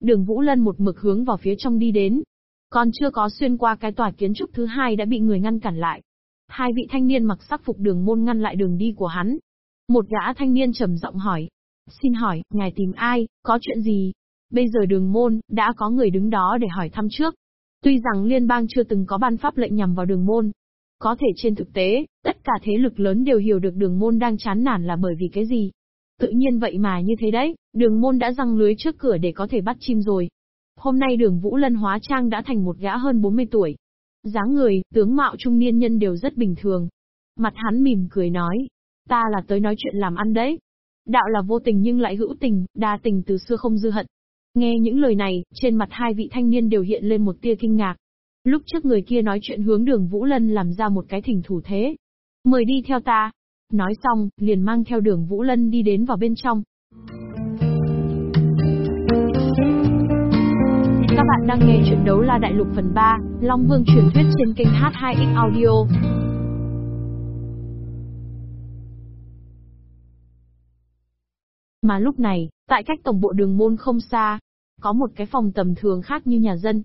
đường Vũ Lân một mực hướng vào phía trong đi đến. Còn chưa có xuyên qua cái tòa kiến trúc thứ hai đã bị người ngăn cản lại. Hai vị thanh niên mặc sắc phục đường môn ngăn lại đường đi của hắn. Một gã thanh niên trầm giọng hỏi. Xin hỏi, ngài tìm ai, có chuyện gì? Bây giờ đường môn, đã có người đứng đó để hỏi thăm trước. Tuy rằng liên bang chưa từng có ban pháp lệnh nhằm vào đường môn. Có thể trên thực tế, tất cả thế lực lớn đều hiểu được đường môn đang chán nản là bởi vì cái gì. Tự nhiên vậy mà như thế đấy, đường môn đã răng lưới trước cửa để có thể bắt chim rồi. Hôm nay đường Vũ Lân hóa trang đã thành một gã hơn 40 tuổi. dáng người, tướng mạo trung niên nhân đều rất bình thường. Mặt hắn mỉm cười nói, ta là tới nói chuyện làm ăn đấy. Đạo là vô tình nhưng lại hữu tình, đa tình từ xưa không dư hận. Nghe những lời này, trên mặt hai vị thanh niên đều hiện lên một tia kinh ngạc. Lúc trước người kia nói chuyện hướng đường Vũ Lân làm ra một cái thỉnh thủ thế. Mời đi theo ta. Nói xong, liền mang theo đường Vũ Lân đi đến vào bên trong. Các bạn đang nghe chuyện đấu la đại lục phần 3, Long Vương truyền thuyết trên kênh H2X Audio. Mà lúc này, tại cách tổng bộ đường môn không xa, có một cái phòng tầm thường khác như nhà dân.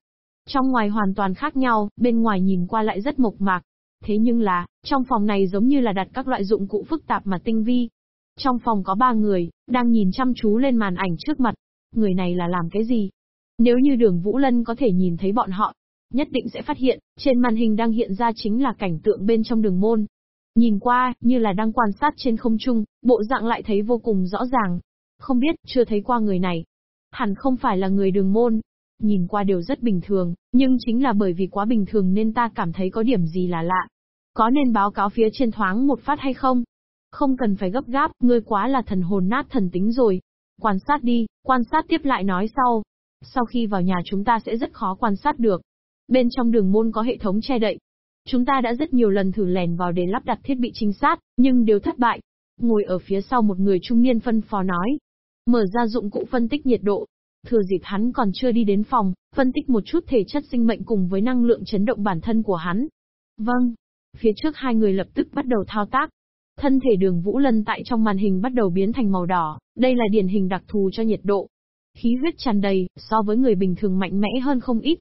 Trong ngoài hoàn toàn khác nhau, bên ngoài nhìn qua lại rất mộc mạc. Thế nhưng là, trong phòng này giống như là đặt các loại dụng cụ phức tạp mà tinh vi. Trong phòng có ba người, đang nhìn chăm chú lên màn ảnh trước mặt. Người này là làm cái gì? Nếu như đường Vũ Lân có thể nhìn thấy bọn họ, nhất định sẽ phát hiện, trên màn hình đang hiện ra chính là cảnh tượng bên trong đường môn. Nhìn qua, như là đang quan sát trên không trung, bộ dạng lại thấy vô cùng rõ ràng. Không biết, chưa thấy qua người này. Hẳn không phải là người đường môn. Nhìn qua đều rất bình thường, nhưng chính là bởi vì quá bình thường nên ta cảm thấy có điểm gì là lạ. Có nên báo cáo phía trên thoáng một phát hay không? Không cần phải gấp gáp, ngươi quá là thần hồn nát thần tính rồi. Quan sát đi, quan sát tiếp lại nói sau. Sau khi vào nhà chúng ta sẽ rất khó quan sát được. Bên trong đường môn có hệ thống che đậy. Chúng ta đã rất nhiều lần thử lèn vào để lắp đặt thiết bị trinh sát, nhưng đều thất bại. Ngồi ở phía sau một người trung niên phân phó nói. Mở ra dụng cụ phân tích nhiệt độ. Thừa dịp hắn còn chưa đi đến phòng, phân tích một chút thể chất sinh mệnh cùng với năng lượng chấn động bản thân của hắn. Vâng. Phía trước hai người lập tức bắt đầu thao tác. Thân thể đường Vũ Lân tại trong màn hình bắt đầu biến thành màu đỏ, đây là điển hình đặc thù cho nhiệt độ. Khí huyết tràn đầy, so với người bình thường mạnh mẽ hơn không ít.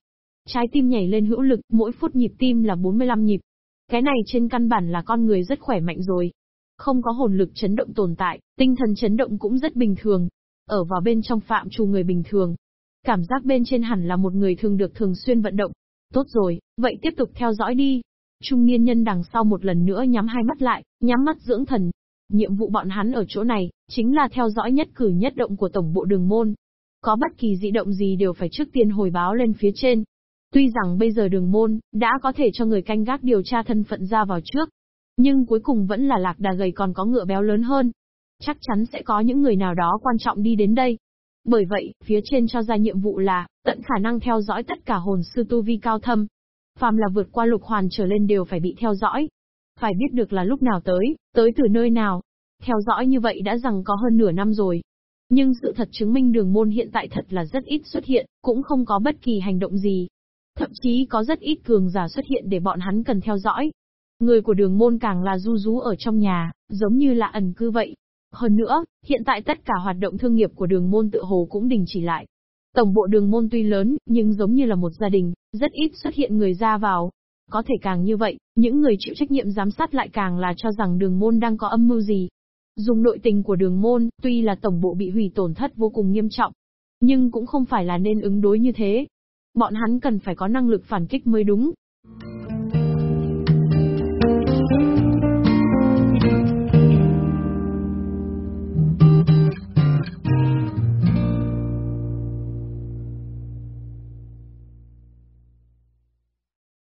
Trái tim nhảy lên hữu lực, mỗi phút nhịp tim là 45 nhịp. Cái này trên căn bản là con người rất khỏe mạnh rồi. Không có hồn lực chấn động tồn tại, tinh thần chấn động cũng rất bình thường. Ở vào bên trong phạm trù người bình thường. Cảm giác bên trên hẳn là một người thường được thường xuyên vận động. Tốt rồi, vậy tiếp tục theo dõi đi. Trung niên nhân đằng sau một lần nữa nhắm hai mắt lại, nhắm mắt dưỡng thần. Nhiệm vụ bọn hắn ở chỗ này, chính là theo dõi nhất cử nhất động của tổng bộ đường môn. Có bất kỳ dị động gì đều phải trước tiên hồi báo lên phía trên. Tuy rằng bây giờ đường môn, đã có thể cho người canh gác điều tra thân phận ra vào trước. Nhưng cuối cùng vẫn là lạc đà gầy còn có ngựa béo lớn hơn. Chắc chắn sẽ có những người nào đó quan trọng đi đến đây. Bởi vậy, phía trên cho ra nhiệm vụ là, tận khả năng theo dõi tất cả hồn sư tu vi cao thâm. Phàm là vượt qua lục hoàn trở lên đều phải bị theo dõi. Phải biết được là lúc nào tới, tới từ nơi nào. Theo dõi như vậy đã rằng có hơn nửa năm rồi. Nhưng sự thật chứng minh đường môn hiện tại thật là rất ít xuất hiện, cũng không có bất kỳ hành động gì. Thậm chí có rất ít cường giả xuất hiện để bọn hắn cần theo dõi. Người của đường môn càng là du rú ở trong nhà, giống như là ẩn cư vậy. Hơn nữa, hiện tại tất cả hoạt động thương nghiệp của đường môn tự hồ cũng đình chỉ lại. Tổng bộ đường môn tuy lớn, nhưng giống như là một gia đình, rất ít xuất hiện người ra vào. Có thể càng như vậy, những người chịu trách nhiệm giám sát lại càng là cho rằng đường môn đang có âm mưu gì. Dùng nội tình của đường môn, tuy là tổng bộ bị hủy tổn thất vô cùng nghiêm trọng, nhưng cũng không phải là nên ứng đối như thế. Bọn hắn cần phải có năng lực phản kích mới đúng.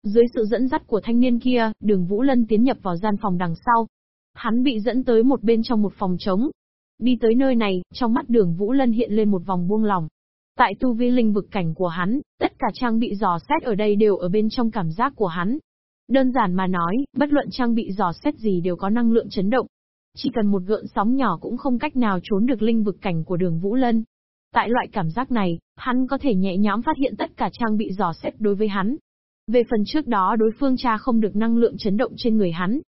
Dưới sự dẫn dắt của thanh niên kia, đường Vũ Lân tiến nhập vào gian phòng đằng sau. Hắn bị dẫn tới một bên trong một phòng trống. Đi tới nơi này, trong mắt đường Vũ Lân hiện lên một vòng buông lòng. Tại tu vi linh vực cảnh của hắn, tất cả trang bị dò xét ở đây đều ở bên trong cảm giác của hắn. Đơn giản mà nói, bất luận trang bị dò xét gì đều có năng lượng chấn động. Chỉ cần một gợn sóng nhỏ cũng không cách nào trốn được linh vực cảnh của đường Vũ Lân. Tại loại cảm giác này, hắn có thể nhẹ nhõm phát hiện tất cả trang bị dò xét đối với hắn. Về phần trước đó đối phương tra không được năng lượng chấn động trên người hắn.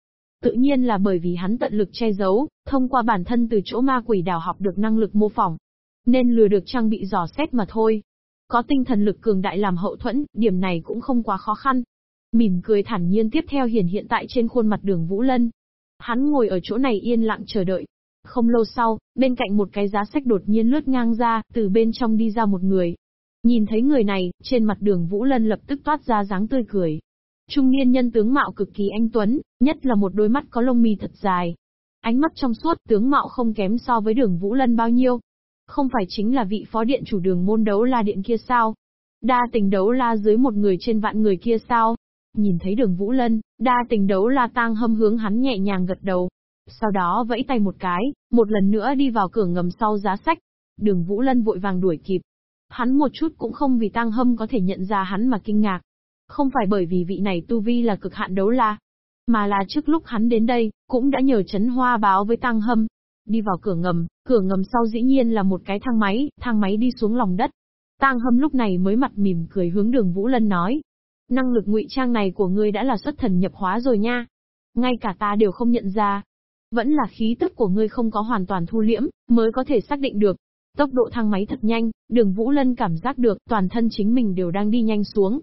Tự nhiên là bởi vì hắn tận lực che giấu, thông qua bản thân từ chỗ ma quỷ đào học được năng lực mô phỏng. Nên lừa được trang bị dò xét mà thôi. Có tinh thần lực cường đại làm hậu thuẫn, điểm này cũng không quá khó khăn. Mỉm cười thản nhiên tiếp theo hiển hiện tại trên khuôn mặt đường Vũ Lân. Hắn ngồi ở chỗ này yên lặng chờ đợi. Không lâu sau, bên cạnh một cái giá sách đột nhiên lướt ngang ra, từ bên trong đi ra một người. Nhìn thấy người này, trên mặt đường Vũ Lân lập tức toát ra dáng tươi cười. Trung niên nhân tướng mạo cực kỳ anh tuấn, nhất là một đôi mắt có lông mi thật dài. Ánh mắt trong suốt, tướng mạo không kém so với đường Vũ Lân bao nhiêu. Không phải chính là vị phó điện chủ đường môn đấu la điện kia sao? Đa tình đấu la dưới một người trên vạn người kia sao? Nhìn thấy đường Vũ Lân, đa tình đấu la tang hâm hướng hắn nhẹ nhàng gật đầu. Sau đó vẫy tay một cái, một lần nữa đi vào cửa ngầm sau giá sách. Đường Vũ Lân vội vàng đuổi kịp. Hắn một chút cũng không vì tăng hâm có thể nhận ra hắn mà kinh ngạc. Không phải bởi vì vị này tu vi là cực hạn đấu la, mà là trước lúc hắn đến đây, cũng đã nhờ chấn hoa báo với tăng hâm. Đi vào cửa ngầm, cửa ngầm sau dĩ nhiên là một cái thang máy, thang máy đi xuống lòng đất. Tăng hâm lúc này mới mặt mỉm cười hướng đường Vũ Lân nói. Năng lực ngụy trang này của ngươi đã là xuất thần nhập hóa rồi nha. Ngay cả ta đều không nhận ra. Vẫn là khí tức của ngươi không có hoàn toàn thu liễm, mới có thể xác định được. Tốc độ thang máy thật nhanh, đường Vũ Lân cảm giác được toàn thân chính mình đều đang đi nhanh xuống.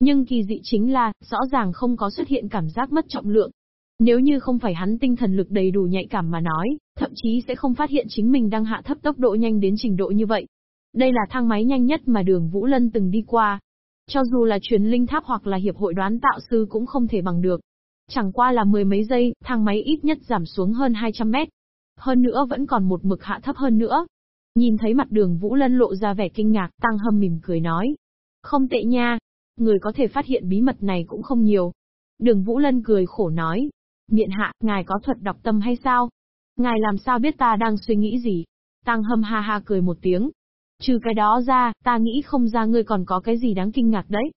Nhưng kỳ dị chính là, rõ ràng không có xuất hiện cảm giác mất trọng lượng. Nếu như không phải hắn tinh thần lực đầy đủ nhạy cảm mà nói, thậm chí sẽ không phát hiện chính mình đang hạ thấp tốc độ nhanh đến trình độ như vậy. Đây là thang máy nhanh nhất mà đường Vũ Lân từng đi qua. Cho dù là truyền linh tháp hoặc là hiệp hội đoán tạo sư cũng không thể bằng được. Chẳng qua là mười mấy giây, thang máy ít nhất giảm xuống hơn 200 mét. Hơn nữa vẫn còn một mực hạ thấp hơn nữa. Nhìn thấy mặt đường Vũ Lân lộ ra vẻ kinh ngạc, tăng hâm mỉm cười nói. Không tệ nha, người có thể phát hiện bí mật này cũng không nhiều. Đường Vũ Lân cười khổ nói. Miện hạ, ngài có thuật đọc tâm hay sao? Ngài làm sao biết ta đang suy nghĩ gì? Tăng hâm ha ha cười một tiếng. Trừ cái đó ra, ta nghĩ không ra ngươi còn có cái gì đáng kinh ngạc đấy.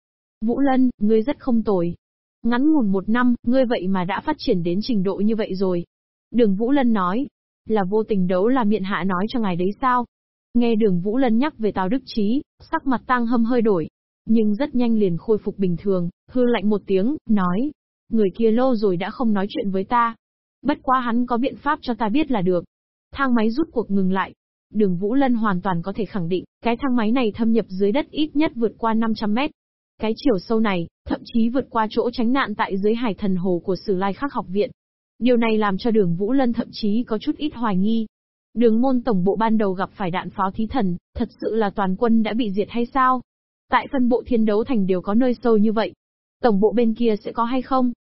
Vũ Lân, ngươi rất không tồi. Ngắn ngủn một năm, ngươi vậy mà đã phát triển đến trình độ như vậy rồi. Đường Vũ Lân nói, là vô tình đấu là miệng hạ nói cho ngài đấy sao? Nghe đường Vũ Lân nhắc về Tào Đức Trí, sắc mặt tăng hâm hơi đổi, nhưng rất nhanh liền khôi phục bình thường, hư lạnh một tiếng, nói. Người kia lâu rồi đã không nói chuyện với ta. Bất quá hắn có biện pháp cho ta biết là được. Thang máy rút cuộc ngừng lại. Đường Vũ Lân hoàn toàn có thể khẳng định, cái thang máy này thâm nhập dưới đất ít nhất vượt qua 500 mét. Cái chiều sâu này, thậm chí vượt qua chỗ tránh nạn tại dưới hải thần hồ của Sử Lai Khắc học viện. Điều này làm cho đường Vũ Lân thậm chí có chút ít hoài nghi. Đường môn tổng bộ ban đầu gặp phải đạn pháo thí thần, thật sự là toàn quân đã bị diệt hay sao? Tại phân bộ thiên đấu thành đều có nơi sâu như vậy. Tổng bộ bên kia sẽ có hay không?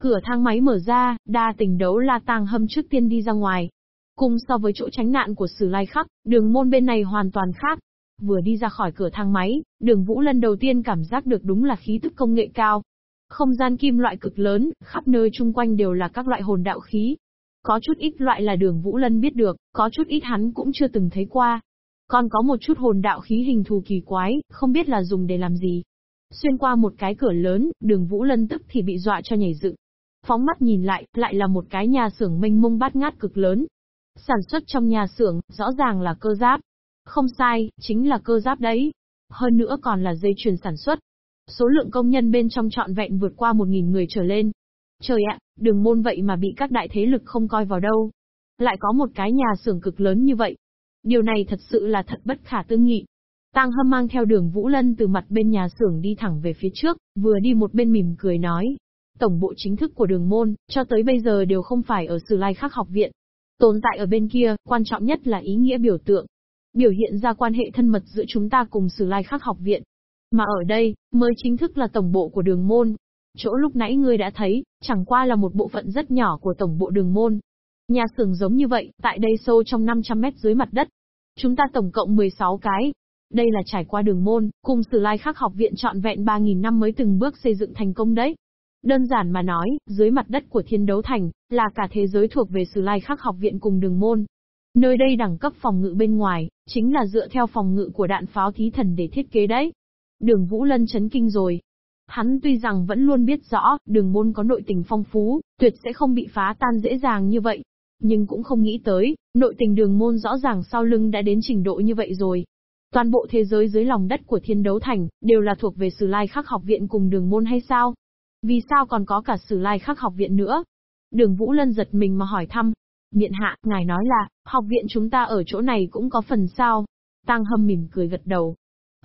Cửa thang máy mở ra, đa tình đấu la tàng hâm trước tiên đi ra ngoài. Cùng so với chỗ tránh nạn của sử lai khắc, đường môn bên này hoàn toàn khác. Vừa đi ra khỏi cửa thang máy, đường vũ lân đầu tiên cảm giác được đúng là khí tức công nghệ cao. Không gian kim loại cực lớn, khắp nơi chung quanh đều là các loại hồn đạo khí. Có chút ít loại là đường Vũ Lân biết được, có chút ít hắn cũng chưa từng thấy qua. Còn có một chút hồn đạo khí hình thù kỳ quái, không biết là dùng để làm gì. Xuyên qua một cái cửa lớn, đường Vũ Lân tức thì bị dọa cho nhảy dựng. Phóng mắt nhìn lại, lại là một cái nhà xưởng mênh mông bát ngát cực lớn. Sản xuất trong nhà xưởng, rõ ràng là cơ giáp. Không sai, chính là cơ giáp đấy. Hơn nữa còn là dây chuyền sản xuất. Số lượng công nhân bên trong trọn vẹn vượt qua 1.000 người trở lên. Trời ạ, đường môn vậy mà bị các đại thế lực không coi vào đâu. Lại có một cái nhà xưởng cực lớn như vậy, Điều này thật sự là thật bất khả tư nghị. Tang Hâm mang theo đường Vũ Lân từ mặt bên nhà xưởng đi thẳng về phía trước, vừa đi một bên mỉm cười nói. Tổng bộ chính thức của đường môn, cho tới bây giờ đều không phải ở Sử Lai Khắc học viện. Tồn tại ở bên kia, quan trọng nhất là ý nghĩa biểu tượng. Biểu hiện ra quan hệ thân mật giữa chúng ta cùng Sử Lai Khắc học viện. Mà ở đây, mới chính thức là tổng bộ của đường môn. Chỗ lúc nãy ngươi đã thấy, chẳng qua là một bộ phận rất nhỏ của tổng bộ đường môn. Nhà xưởng giống như vậy, tại đây sâu trong 500 mét dưới mặt đất. Chúng ta tổng cộng 16 cái. Đây là trải qua đường môn, cùng Sử Lai Khắc học viện trọn vẹn 3.000 năm mới từng bước xây dựng thành công đấy. Đơn giản mà nói, dưới mặt đất của thiên đấu thành, là cả thế giới thuộc về Sử Lai Khắc học viện cùng đường môn. Nơi đây đẳng cấp phòng ngự bên ngoài, chính là dựa theo phòng ngự của đạn pháo thí thần để thiết kế đấy. Đường Vũ Lân chấn kinh rồi. Hắn tuy rằng vẫn luôn biết rõ, đường môn có nội tình phong phú, tuyệt sẽ không bị phá tan dễ dàng như vậy nhưng cũng không nghĩ tới, nội tình đường môn rõ ràng sau lưng đã đến trình độ như vậy rồi. Toàn bộ thế giới dưới lòng đất của thiên đấu thành, đều là thuộc về sử lai khắc học viện cùng đường môn hay sao? Vì sao còn có cả sử lai khắc học viện nữa? Đường Vũ Lân giật mình mà hỏi thăm. Miện hạ, ngài nói là, học viện chúng ta ở chỗ này cũng có phần sao? Tăng hâm mỉm cười gật đầu.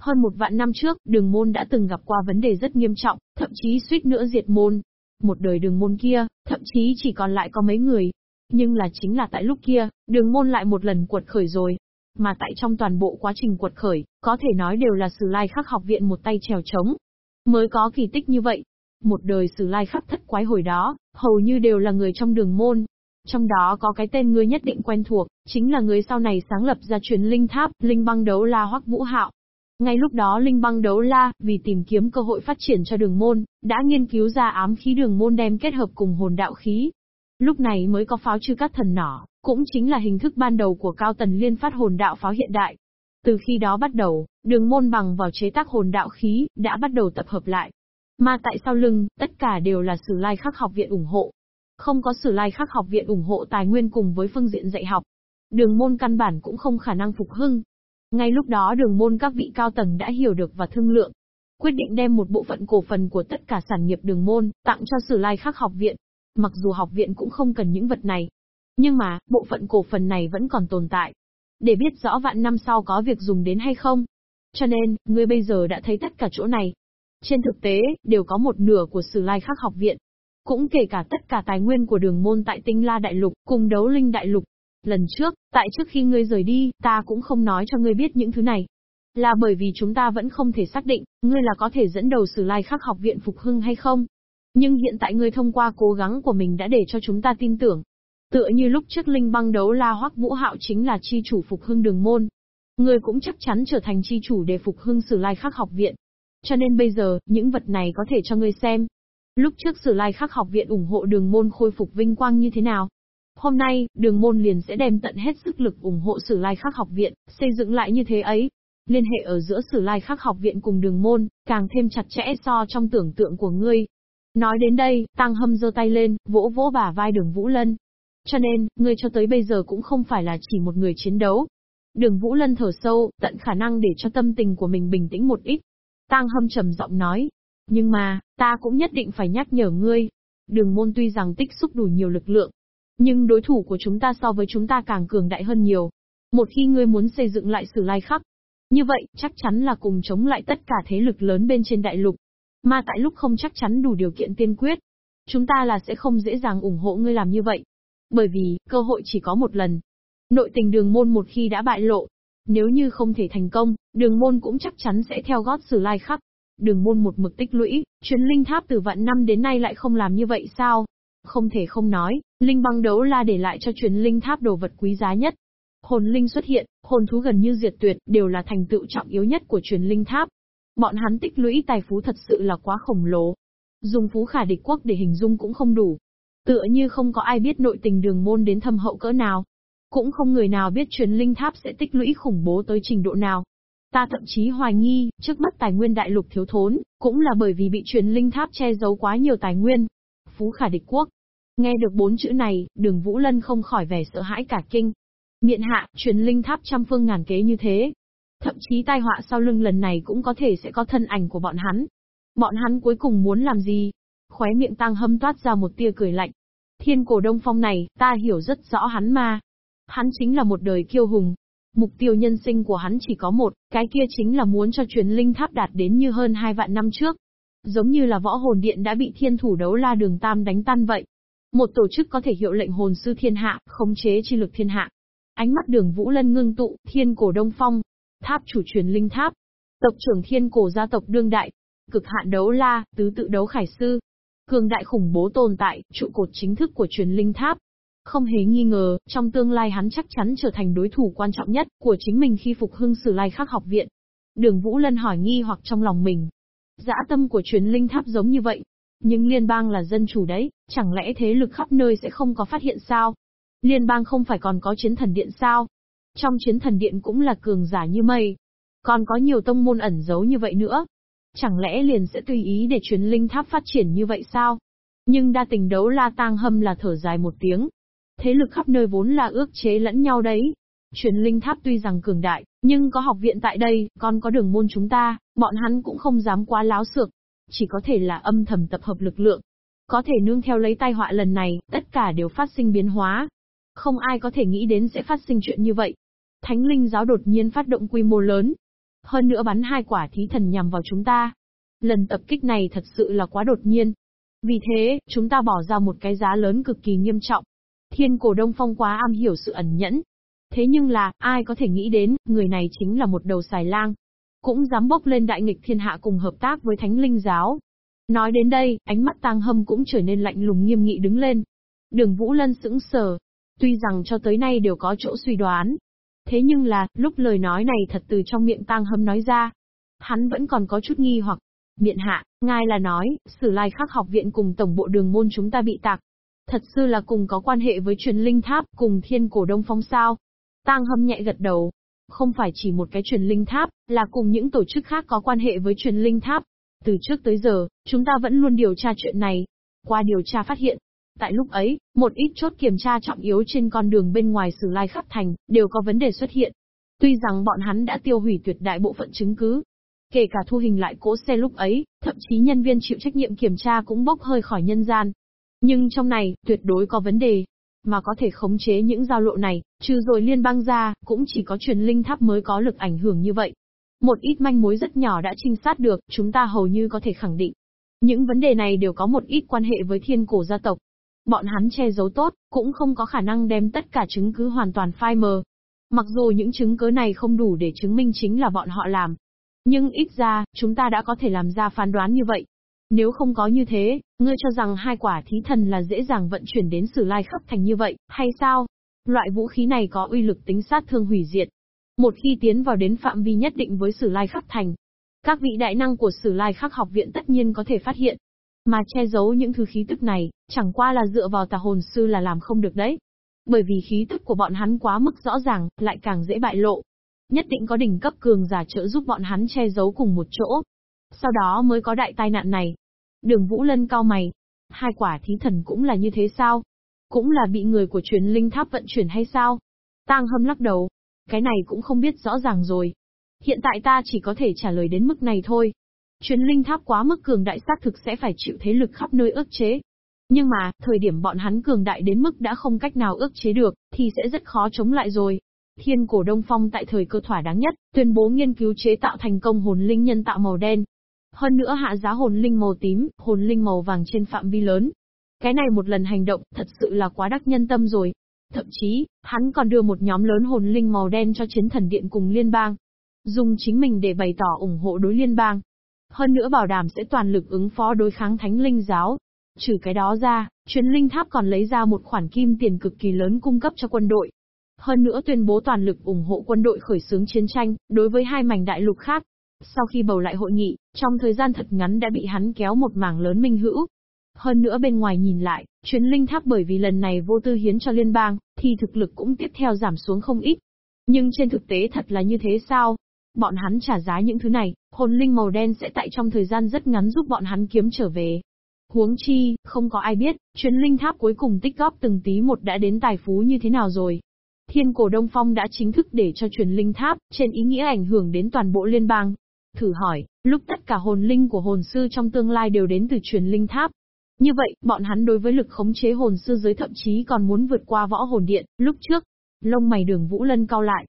Hơn một vạn năm trước, đường môn đã từng gặp qua vấn đề rất nghiêm trọng, thậm chí suýt nữa diệt môn. Một đời đường môn kia, thậm chí chỉ còn lại có mấy người. Nhưng là chính là tại lúc kia, đường môn lại một lần cuột khởi rồi. Mà tại trong toàn bộ quá trình cuột khởi, có thể nói đều là sử lai khắc học viện một tay trèo trống. Mới có kỳ tích như vậy. Một đời sử lai khắc thất quái hồi đó, hầu như đều là người trong đường môn. Trong đó có cái tên ngươi nhất định quen thuộc, chính là người sau này sáng lập ra truyền linh tháp, linh băng đấu la hoắc vũ hạo. Ngay lúc đó Linh băng đấu la, vì tìm kiếm cơ hội phát triển cho đường môn, đã nghiên cứu ra ám khí đường môn đem kết hợp cùng hồn đạo khí. Lúc này mới có pháo chư các thần nỏ, cũng chính là hình thức ban đầu của cao tần liên phát hồn đạo pháo hiện đại. Từ khi đó bắt đầu, đường môn bằng vào chế tác hồn đạo khí, đã bắt đầu tập hợp lại. Mà tại sau lưng, tất cả đều là sử lai khắc học viện ủng hộ. Không có sử lai khắc học viện ủng hộ tài nguyên cùng với phương diện dạy học. Đường môn căn bản cũng không khả năng phục hưng, ngay lúc đó đường môn các vị cao tầng đã hiểu được và thương lượng. Quyết định đem một bộ phận cổ phần của tất cả sản nghiệp đường môn, tặng cho Sử Lai Khắc học viện. Mặc dù học viện cũng không cần những vật này. Nhưng mà, bộ phận cổ phần này vẫn còn tồn tại. Để biết rõ vạn năm sau có việc dùng đến hay không. Cho nên, ngươi bây giờ đã thấy tất cả chỗ này. Trên thực tế, đều có một nửa của Sử Lai Khắc học viện. Cũng kể cả tất cả tài nguyên của đường môn tại Tinh La Đại Lục, cùng đấu Linh Đại Lục, Lần trước, tại trước khi ngươi rời đi, ta cũng không nói cho ngươi biết những thứ này. Là bởi vì chúng ta vẫn không thể xác định, ngươi là có thể dẫn đầu sử lai khắc học viện phục hưng hay không. Nhưng hiện tại ngươi thông qua cố gắng của mình đã để cho chúng ta tin tưởng. Tựa như lúc trước Linh băng đấu la hoắc vũ hạo chính là chi chủ phục hưng đường môn. Ngươi cũng chắc chắn trở thành chi chủ để phục hưng sử lai khắc học viện. Cho nên bây giờ, những vật này có thể cho ngươi xem. Lúc trước sử lai khắc học viện ủng hộ đường môn khôi phục vinh quang như thế nào? Hôm nay, đường môn liền sẽ đem tận hết sức lực ủng hộ Sử Lai Khắc học viện, xây dựng lại như thế ấy. Liên hệ ở giữa Sử Lai Khắc học viện cùng đường môn, càng thêm chặt chẽ so trong tưởng tượng của ngươi. Nói đến đây, Tăng Hâm giơ tay lên, vỗ vỗ bả vai đường Vũ Lân. Cho nên, ngươi cho tới bây giờ cũng không phải là chỉ một người chiến đấu. Đường Vũ Lân thở sâu, tận khả năng để cho tâm tình của mình bình tĩnh một ít. Tăng Hâm trầm giọng nói. Nhưng mà, ta cũng nhất định phải nhắc nhở ngươi. Đường môn tuy rằng tích xúc đủ nhiều lực lượng, nhưng đối thủ của chúng ta so với chúng ta càng cường đại hơn nhiều. Một khi ngươi muốn xây dựng lại sử lai khắc, như vậy, chắc chắn là cùng chống lại tất cả thế lực lớn bên trên đại lục. Mà tại lúc không chắc chắn đủ điều kiện tiên quyết, chúng ta là sẽ không dễ dàng ủng hộ ngươi làm như vậy. Bởi vì, cơ hội chỉ có một lần. Nội tình đường môn một khi đã bại lộ, nếu như không thể thành công, đường môn cũng chắc chắn sẽ theo gót sử lai khắc. Đường môn một mực tích lũy, chuyến linh tháp từ vạn năm đến nay lại không làm như vậy sao? Không thể không nói, linh băng đấu la để lại cho truyền linh tháp đồ vật quý giá nhất. Hồn linh xuất hiện, hồn thú gần như diệt tuyệt, đều là thành tựu trọng yếu nhất của truyền linh tháp. Bọn hắn tích lũy tài phú thật sự là quá khổng lồ. Dùng phú khả địch quốc để hình dung cũng không đủ. Tựa như không có ai biết nội tình đường môn đến thâm hậu cỡ nào. Cũng không người nào biết truyền linh tháp sẽ tích lũy khủng bố tới trình độ nào. Ta thậm chí hoài nghi, trước mắt tài nguyên đại lục thiếu thốn, cũng là bởi vì bị truyền linh tháp che giấu quá nhiều tài nguyên. Phú khả địch quốc, Nghe được bốn chữ này, đường Vũ Lân không khỏi vẻ sợ hãi cả kinh. Miện hạ, truyền linh tháp trăm phương ngàn kế như thế. Thậm chí tai họa sau lưng lần này cũng có thể sẽ có thân ảnh của bọn hắn. Bọn hắn cuối cùng muốn làm gì? Khóe miệng tăng hâm toát ra một tia cười lạnh. Thiên cổ đông phong này, ta hiểu rất rõ hắn mà. Hắn chính là một đời kiêu hùng. Mục tiêu nhân sinh của hắn chỉ có một, cái kia chính là muốn cho truyền linh tháp đạt đến như hơn hai vạn năm trước. Giống như là võ hồn điện đã bị thiên thủ đấu la đường tam đánh tan vậy. Một tổ chức có thể hiệu lệnh hồn sư thiên hạ, khống chế chi lực thiên hạ. Ánh mắt đường Vũ Lân ngưng tụ, thiên cổ đông phong. Tháp chủ truyền linh tháp. Tộc trưởng thiên cổ gia tộc đương đại. Cực hạn đấu la, tứ tự đấu khải sư. Cường đại khủng bố tồn tại, trụ cột chính thức của truyền linh tháp. Không hề nghi ngờ, trong tương lai hắn chắc chắn trở thành đối thủ quan trọng nhất của chính mình khi phục hưng sử lai khắc học viện. Đường Vũ Lân hỏi nghi hoặc trong lòng mình. Dã tâm của truyền linh tháp giống như vậy, nhưng liên bang là dân chủ đấy, chẳng lẽ thế lực khắp nơi sẽ không có phát hiện sao? Liên bang không phải còn có chiến thần điện sao? Trong chiến thần điện cũng là cường giả như mây. Còn có nhiều tông môn ẩn giấu như vậy nữa. Chẳng lẽ liền sẽ tùy ý để truyền linh tháp phát triển như vậy sao? Nhưng đa tình đấu la tang hâm là thở dài một tiếng. Thế lực khắp nơi vốn là ước chế lẫn nhau đấy. Truyền linh tháp tuy rằng cường đại, nhưng có học viện tại đây, còn có đường môn chúng ta, bọn hắn cũng không dám quá láo xược, chỉ có thể là âm thầm tập hợp lực lượng. Có thể nương theo lấy tai họa lần này, tất cả đều phát sinh biến hóa. Không ai có thể nghĩ đến sẽ phát sinh chuyện như vậy. Thánh linh giáo đột nhiên phát động quy mô lớn. Hơn nữa bắn hai quả thí thần nhằm vào chúng ta. Lần tập kích này thật sự là quá đột nhiên. Vì thế, chúng ta bỏ ra một cái giá lớn cực kỳ nghiêm trọng. Thiên cổ Đông Phong quá am hiểu sự ẩn nhẫn. Thế nhưng là, ai có thể nghĩ đến, người này chính là một đầu xài lang. Cũng dám bốc lên đại nghịch thiên hạ cùng hợp tác với thánh linh giáo. Nói đến đây, ánh mắt tang hâm cũng trở nên lạnh lùng nghiêm nghị đứng lên. Đường Vũ Lân sững sờ. Tuy rằng cho tới nay đều có chỗ suy đoán. Thế nhưng là, lúc lời nói này thật từ trong miệng tang hâm nói ra. Hắn vẫn còn có chút nghi hoặc. Miện hạ, ngài là nói, sử lai khắc học viện cùng tổng bộ đường môn chúng ta bị tạc. Thật sự là cùng có quan hệ với truyền linh tháp cùng thiên cổ đông phong sao. Tang hâm nhẹ gật đầu. Không phải chỉ một cái truyền linh tháp, là cùng những tổ chức khác có quan hệ với truyền linh tháp. Từ trước tới giờ, chúng ta vẫn luôn điều tra chuyện này. Qua điều tra phát hiện, Tại lúc ấy, một ít chốt kiểm tra trọng yếu trên con đường bên ngoài Sử Lai Khắp Thành, đều có vấn đề xuất hiện. Tuy rằng bọn hắn đã tiêu hủy tuyệt đại bộ phận chứng cứ, kể cả thu hình lại cỗ xe lúc ấy, thậm chí nhân viên chịu trách nhiệm kiểm tra cũng bốc hơi khỏi nhân gian. Nhưng trong này, tuyệt đối có vấn đề. Mà có thể khống chế những giao lộ này, trừ rồi liên bang ra, cũng chỉ có truyền linh tháp mới có lực ảnh hưởng như vậy. Một ít manh mối rất nhỏ đã trinh sát được, chúng ta hầu như có thể khẳng định. Những vấn đề này đều có một ít quan hệ với thiên cổ gia tộc. Bọn hắn che giấu tốt, cũng không có khả năng đem tất cả chứng cứ hoàn toàn phai mờ. Mặc dù những chứng cứ này không đủ để chứng minh chính là bọn họ làm. Nhưng ít ra, chúng ta đã có thể làm ra phán đoán như vậy. Nếu không có như thế, ngươi cho rằng hai quả thí thần là dễ dàng vận chuyển đến sử lai khắp thành như vậy, hay sao? Loại vũ khí này có uy lực tính sát thương hủy diệt. Một khi tiến vào đến phạm vi nhất định với sử lai khắp thành, các vị đại năng của sử lai khắc học viện tất nhiên có thể phát hiện. Mà che giấu những thứ khí tức này, chẳng qua là dựa vào tà hồn sư là làm không được đấy. Bởi vì khí tức của bọn hắn quá mức rõ ràng, lại càng dễ bại lộ. Nhất định có đỉnh cấp cường giả trợ giúp bọn hắn che giấu cùng một chỗ. Sau đó mới có đại tai nạn này. Đường Vũ Lân cao mày. Hai quả thí thần cũng là như thế sao? Cũng là bị người của truyền linh tháp vận chuyển hay sao? Tang hâm lắc đầu. Cái này cũng không biết rõ ràng rồi. Hiện tại ta chỉ có thể trả lời đến mức này thôi. Truyền linh tháp quá mức cường đại xác thực sẽ phải chịu thế lực khắp nơi ước chế. Nhưng mà, thời điểm bọn hắn cường đại đến mức đã không cách nào ước chế được, thì sẽ rất khó chống lại rồi. Thiên cổ Đông Phong tại thời cơ thỏa đáng nhất, tuyên bố nghiên cứu chế tạo thành công hồn linh nhân tạo màu đen. Hơn nữa hạ giá hồn linh màu tím, hồn linh màu vàng trên phạm vi lớn. Cái này một lần hành động, thật sự là quá đắc nhân tâm rồi. Thậm chí, hắn còn đưa một nhóm lớn hồn linh màu đen cho chiến thần điện cùng liên bang. Dùng chính mình để bày tỏ ủng hộ đối liên bang. Hơn nữa bảo đảm sẽ toàn lực ứng phó đối kháng thánh linh giáo. Trừ cái đó ra, chuyến linh tháp còn lấy ra một khoản kim tiền cực kỳ lớn cung cấp cho quân đội. Hơn nữa tuyên bố toàn lực ủng hộ quân đội khởi xướng chiến tranh, đối với hai mảnh đại lục khác. Sau khi bầu lại hội nghị, trong thời gian thật ngắn đã bị hắn kéo một mảng lớn minh hữu. Hơn nữa bên ngoài nhìn lại, truyền linh tháp bởi vì lần này vô tư hiến cho liên bang, thì thực lực cũng tiếp theo giảm xuống không ít. Nhưng trên thực tế thật là như thế sao? Bọn hắn trả giá những thứ này, hồn linh màu đen sẽ tại trong thời gian rất ngắn giúp bọn hắn kiếm trở về. Huống chi, không có ai biết, chuyến linh tháp cuối cùng tích góp từng tí một đã đến tài phú như thế nào rồi. Thiên cổ Đông Phong đã chính thức để cho truyền linh tháp, trên ý nghĩa ảnh hưởng đến toàn bộ liên bang. Thử hỏi, lúc tất cả hồn linh của hồn sư trong tương lai đều đến từ truyền linh tháp. Như vậy, bọn hắn đối với lực khống chế hồn sư giới thậm chí còn muốn vượt qua võ hồn điện, lúc trước. Lông mày đường Vũ Lân cao lại,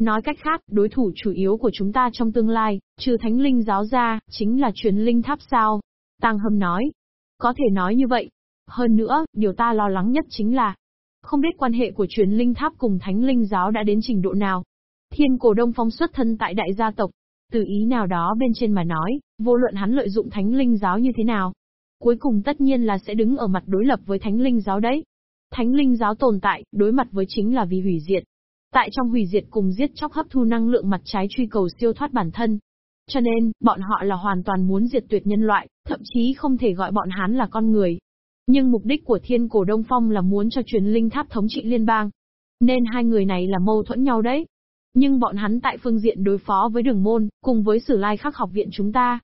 Nói cách khác, đối thủ chủ yếu của chúng ta trong tương lai, trừ thánh linh giáo ra, chính là truyền linh tháp sao. Tăng Hâm nói. Có thể nói như vậy. Hơn nữa, điều ta lo lắng nhất chính là, không biết quan hệ của truyền linh tháp cùng thánh linh giáo đã đến trình độ nào. Thiên cổ đông phong xuất thân tại đại gia tộc. Từ ý nào đó bên trên mà nói, vô luận hắn lợi dụng thánh linh giáo như thế nào. Cuối cùng tất nhiên là sẽ đứng ở mặt đối lập với thánh linh giáo đấy. Thánh linh giáo tồn tại, đối mặt với chính là vì hủy diệt, Tại trong hủy diệt cùng giết chóc hấp thu năng lượng mặt trái truy cầu siêu thoát bản thân. Cho nên, bọn họ là hoàn toàn muốn diệt tuyệt nhân loại, thậm chí không thể gọi bọn hắn là con người. Nhưng mục đích của thiên cổ Đông Phong là muốn cho truyền linh tháp thống trị liên bang. Nên hai người này là mâu thuẫn nhau đấy. Nhưng bọn hắn tại phương diện đối phó với đường môn, cùng với sử lai khắc học viện chúng ta.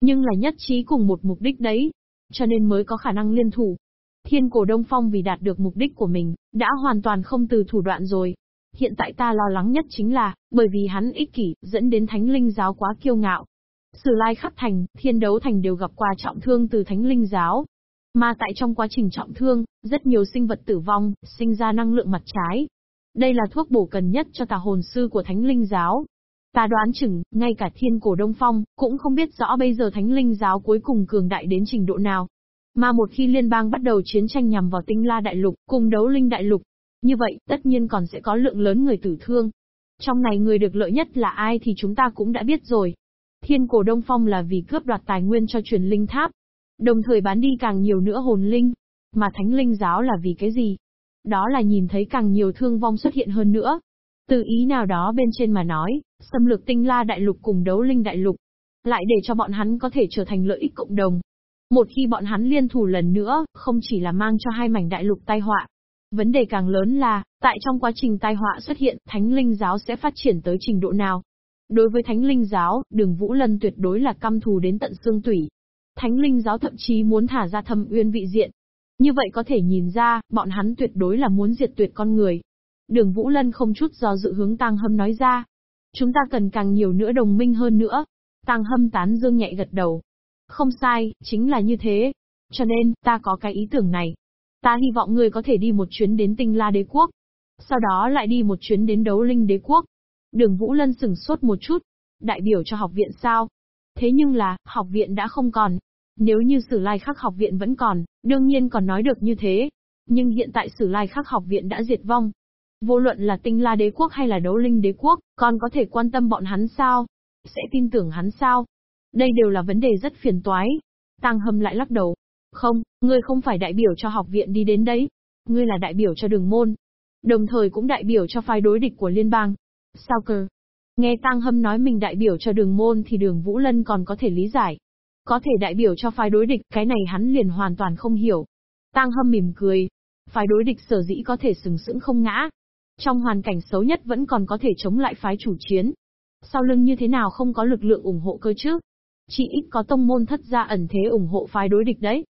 Nhưng là nhất trí cùng một mục đích đấy. Cho nên mới có khả năng liên thủ. Thiên cổ Đông Phong vì đạt được mục đích của mình, đã hoàn toàn không từ thủ đoạn rồi. Hiện tại ta lo lắng nhất chính là, bởi vì hắn ích kỷ, dẫn đến thánh linh giáo quá kiêu ngạo. Sử lai khắc thành, thiên đấu thành đều gặp qua trọng thương từ thánh linh giáo. Mà tại trong quá trình trọng thương, rất nhiều sinh vật tử vong, sinh ra năng lượng mặt trái. Đây là thuốc bổ cần nhất cho tà hồn sư của thánh linh giáo. Ta đoán chừng, ngay cả thiên cổ Đông Phong, cũng không biết rõ bây giờ thánh linh giáo cuối cùng cường đại đến trình độ nào. Mà một khi liên bang bắt đầu chiến tranh nhằm vào tinh la đại lục, cùng đấu linh đại lục, như vậy, tất nhiên còn sẽ có lượng lớn người tử thương. Trong này người được lợi nhất là ai thì chúng ta cũng đã biết rồi. Thiên cổ Đông Phong là vì cướp đoạt tài nguyên cho truyền linh tháp. Đồng thời bán đi càng nhiều nữa hồn linh. Mà thánh linh giáo là vì cái gì? Đó là nhìn thấy càng nhiều thương vong xuất hiện hơn nữa. Từ ý nào đó bên trên mà nói, xâm lược tinh la đại lục cùng đấu linh đại lục. Lại để cho bọn hắn có thể trở thành lợi ích cộng đồng. Một khi bọn hắn liên thủ lần nữa, không chỉ là mang cho hai mảnh đại lục tai họa, Vấn đề càng lớn là, tại trong quá trình tai họa xuất hiện, thánh linh giáo sẽ phát triển tới trình độ nào? Đối với thánh linh giáo, đường Vũ Lân tuyệt đối là căm thù đến tận xương tủy. Thánh linh giáo thậm chí muốn thả ra thâm uyên vị diện. Như vậy có thể nhìn ra, bọn hắn tuyệt đối là muốn diệt tuyệt con người. Đường Vũ Lân không chút do dự hướng Tăng Hâm nói ra. Chúng ta cần càng nhiều nữa đồng minh hơn nữa. Tăng Hâm tán dương nhẹ gật đầu. Không sai, chính là như thế. Cho nên, ta có cái ý tưởng này. Ta hy vọng ngươi có thể đi một chuyến đến tinh la đế quốc. Sau đó lại đi một chuyến đến đấu linh đế quốc. Đường Vũ Lân sừng sốt một chút. Đại biểu cho học viện sao? Thế nhưng là, học viện đã không còn. Nếu như sử lai khắc học viện vẫn còn, đương nhiên còn nói được như thế. Nhưng hiện tại sử lai khắc học viện đã diệt vong. Vô luận là tinh la đế quốc hay là đấu linh đế quốc, còn có thể quan tâm bọn hắn sao? Sẽ tin tưởng hắn sao? Đây đều là vấn đề rất phiền toái. Tăng hâm lại lắc đầu. Không, ngươi không phải đại biểu cho học viện đi đến đấy. Ngươi là đại biểu cho đường môn. Đồng thời cũng đại biểu cho phái đối địch của liên bang. Sao cơ? Nghe Tăng Hâm nói mình đại biểu cho đường môn thì đường Vũ Lân còn có thể lý giải. Có thể đại biểu cho phái đối địch, cái này hắn liền hoàn toàn không hiểu. tang Hâm mỉm cười. Phái đối địch sở dĩ có thể sừng sững không ngã. Trong hoàn cảnh xấu nhất vẫn còn có thể chống lại phái chủ chiến. Sau lưng như thế nào không có lực lượng ủng hộ cơ chứ? Chỉ ít có tông môn thất gia ẩn thế ủng hộ phái đối địch đấy.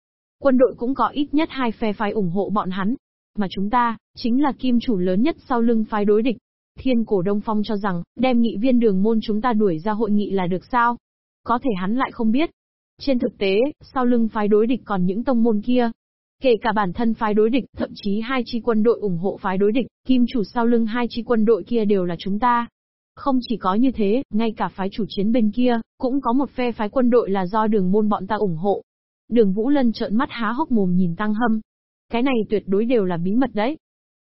Quân đội cũng có ít nhất hai phe phái ủng hộ bọn hắn. Mà chúng ta, chính là kim chủ lớn nhất sau lưng phái đối địch. Thiên cổ Đông Phong cho rằng, đem nghị viên đường môn chúng ta đuổi ra hội nghị là được sao? Có thể hắn lại không biết. Trên thực tế, sau lưng phái đối địch còn những tông môn kia. Kể cả bản thân phái đối địch, thậm chí hai chi quân đội ủng hộ phái đối địch, kim chủ sau lưng hai chi quân đội kia đều là chúng ta. Không chỉ có như thế, ngay cả phái chủ chiến bên kia, cũng có một phe phái quân đội là do đường môn bọn ta ủng hộ. Đường Vũ Lân trợn mắt há hốc mồm nhìn Tăng Hâm. Cái này tuyệt đối đều là bí mật đấy.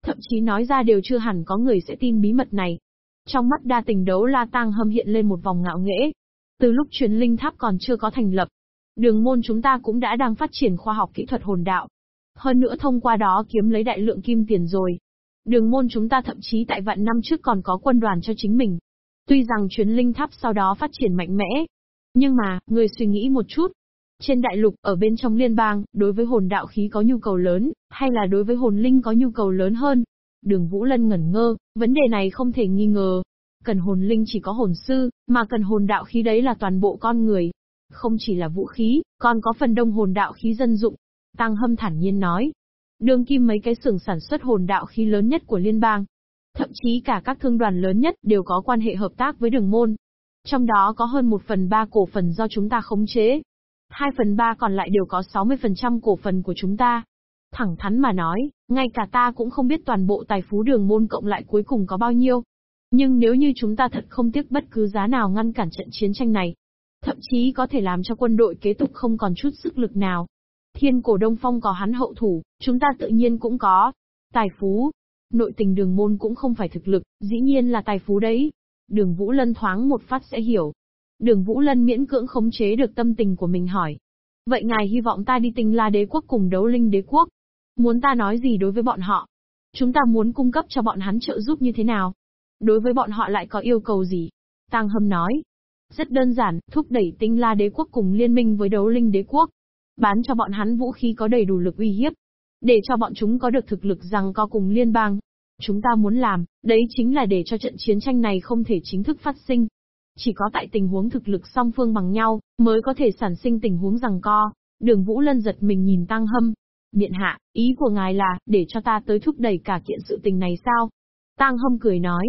Thậm chí nói ra đều chưa hẳn có người sẽ tin bí mật này. Trong mắt đa tình đấu la Tăng Hâm hiện lên một vòng ngạo nghễ. Từ lúc truyền linh tháp còn chưa có thành lập, đường môn chúng ta cũng đã đang phát triển khoa học kỹ thuật hồn đạo. Hơn nữa thông qua đó kiếm lấy đại lượng kim tiền rồi. Đường môn chúng ta thậm chí tại vạn năm trước còn có quân đoàn cho chính mình. Tuy rằng chuyến linh tháp sau đó phát triển mạnh mẽ. Nhưng mà, người suy nghĩ một chút, trên đại lục, ở bên trong liên bang, đối với hồn đạo khí có nhu cầu lớn, hay là đối với hồn linh có nhu cầu lớn hơn? Đường Vũ Lân ngẩn ngơ, vấn đề này không thể nghi ngờ. Cần hồn linh chỉ có hồn sư, mà cần hồn đạo khí đấy là toàn bộ con người. Không chỉ là vũ khí, còn có phần đông hồn đạo khí dân dụng. Tăng Hâm thản nhiên nói. Đường kim mấy cái xưởng sản xuất hồn đạo khí lớn nhất của liên bang. Thậm chí cả các thương đoàn lớn nhất đều có quan hệ hợp tác với đường môn. Trong đó có hơn một phần ba cổ phần do chúng ta khống chế, 2 phần 3 còn lại đều có 60% cổ phần của chúng ta. Thẳng thắn mà nói, ngay cả ta cũng không biết toàn bộ tài phú đường môn cộng lại cuối cùng có bao nhiêu. Nhưng nếu như chúng ta thật không tiếc bất cứ giá nào ngăn cản trận chiến tranh này, thậm chí có thể làm cho quân đội kế tục không còn chút sức lực nào. Thiên cổ Đông Phong có hắn hậu thủ, chúng ta tự nhiên cũng có. Tài phú. Nội tình đường môn cũng không phải thực lực, dĩ nhiên là tài phú đấy. Đường Vũ Lân thoáng một phát sẽ hiểu, Đường Vũ Lân miễn cưỡng khống chế được tâm tình của mình hỏi. Vậy ngài hy vọng ta đi tinh la đế quốc cùng đấu linh đế quốc? Muốn ta nói gì đối với bọn họ? Chúng ta muốn cung cấp cho bọn hắn trợ giúp như thế nào? Đối với bọn họ lại có yêu cầu gì? Tăng Hâm nói. Rất đơn giản, thúc đẩy tinh la đế quốc cùng liên minh với đấu linh đế quốc. Bán cho bọn hắn vũ khí có đầy đủ lực uy hiếp. Để cho bọn chúng có được thực lực rằng có cùng liên bang. Chúng ta muốn làm, đấy chính là để cho trận chiến tranh này không thể chính thức phát sinh. Chỉ có tại tình huống thực lực song phương bằng nhau, mới có thể sản sinh tình huống rằng co. Đường Vũ Lân giật mình nhìn Tăng Hâm. Miện hạ, ý của ngài là, để cho ta tới thúc đẩy cả kiện sự tình này sao? Tăng Hâm cười nói.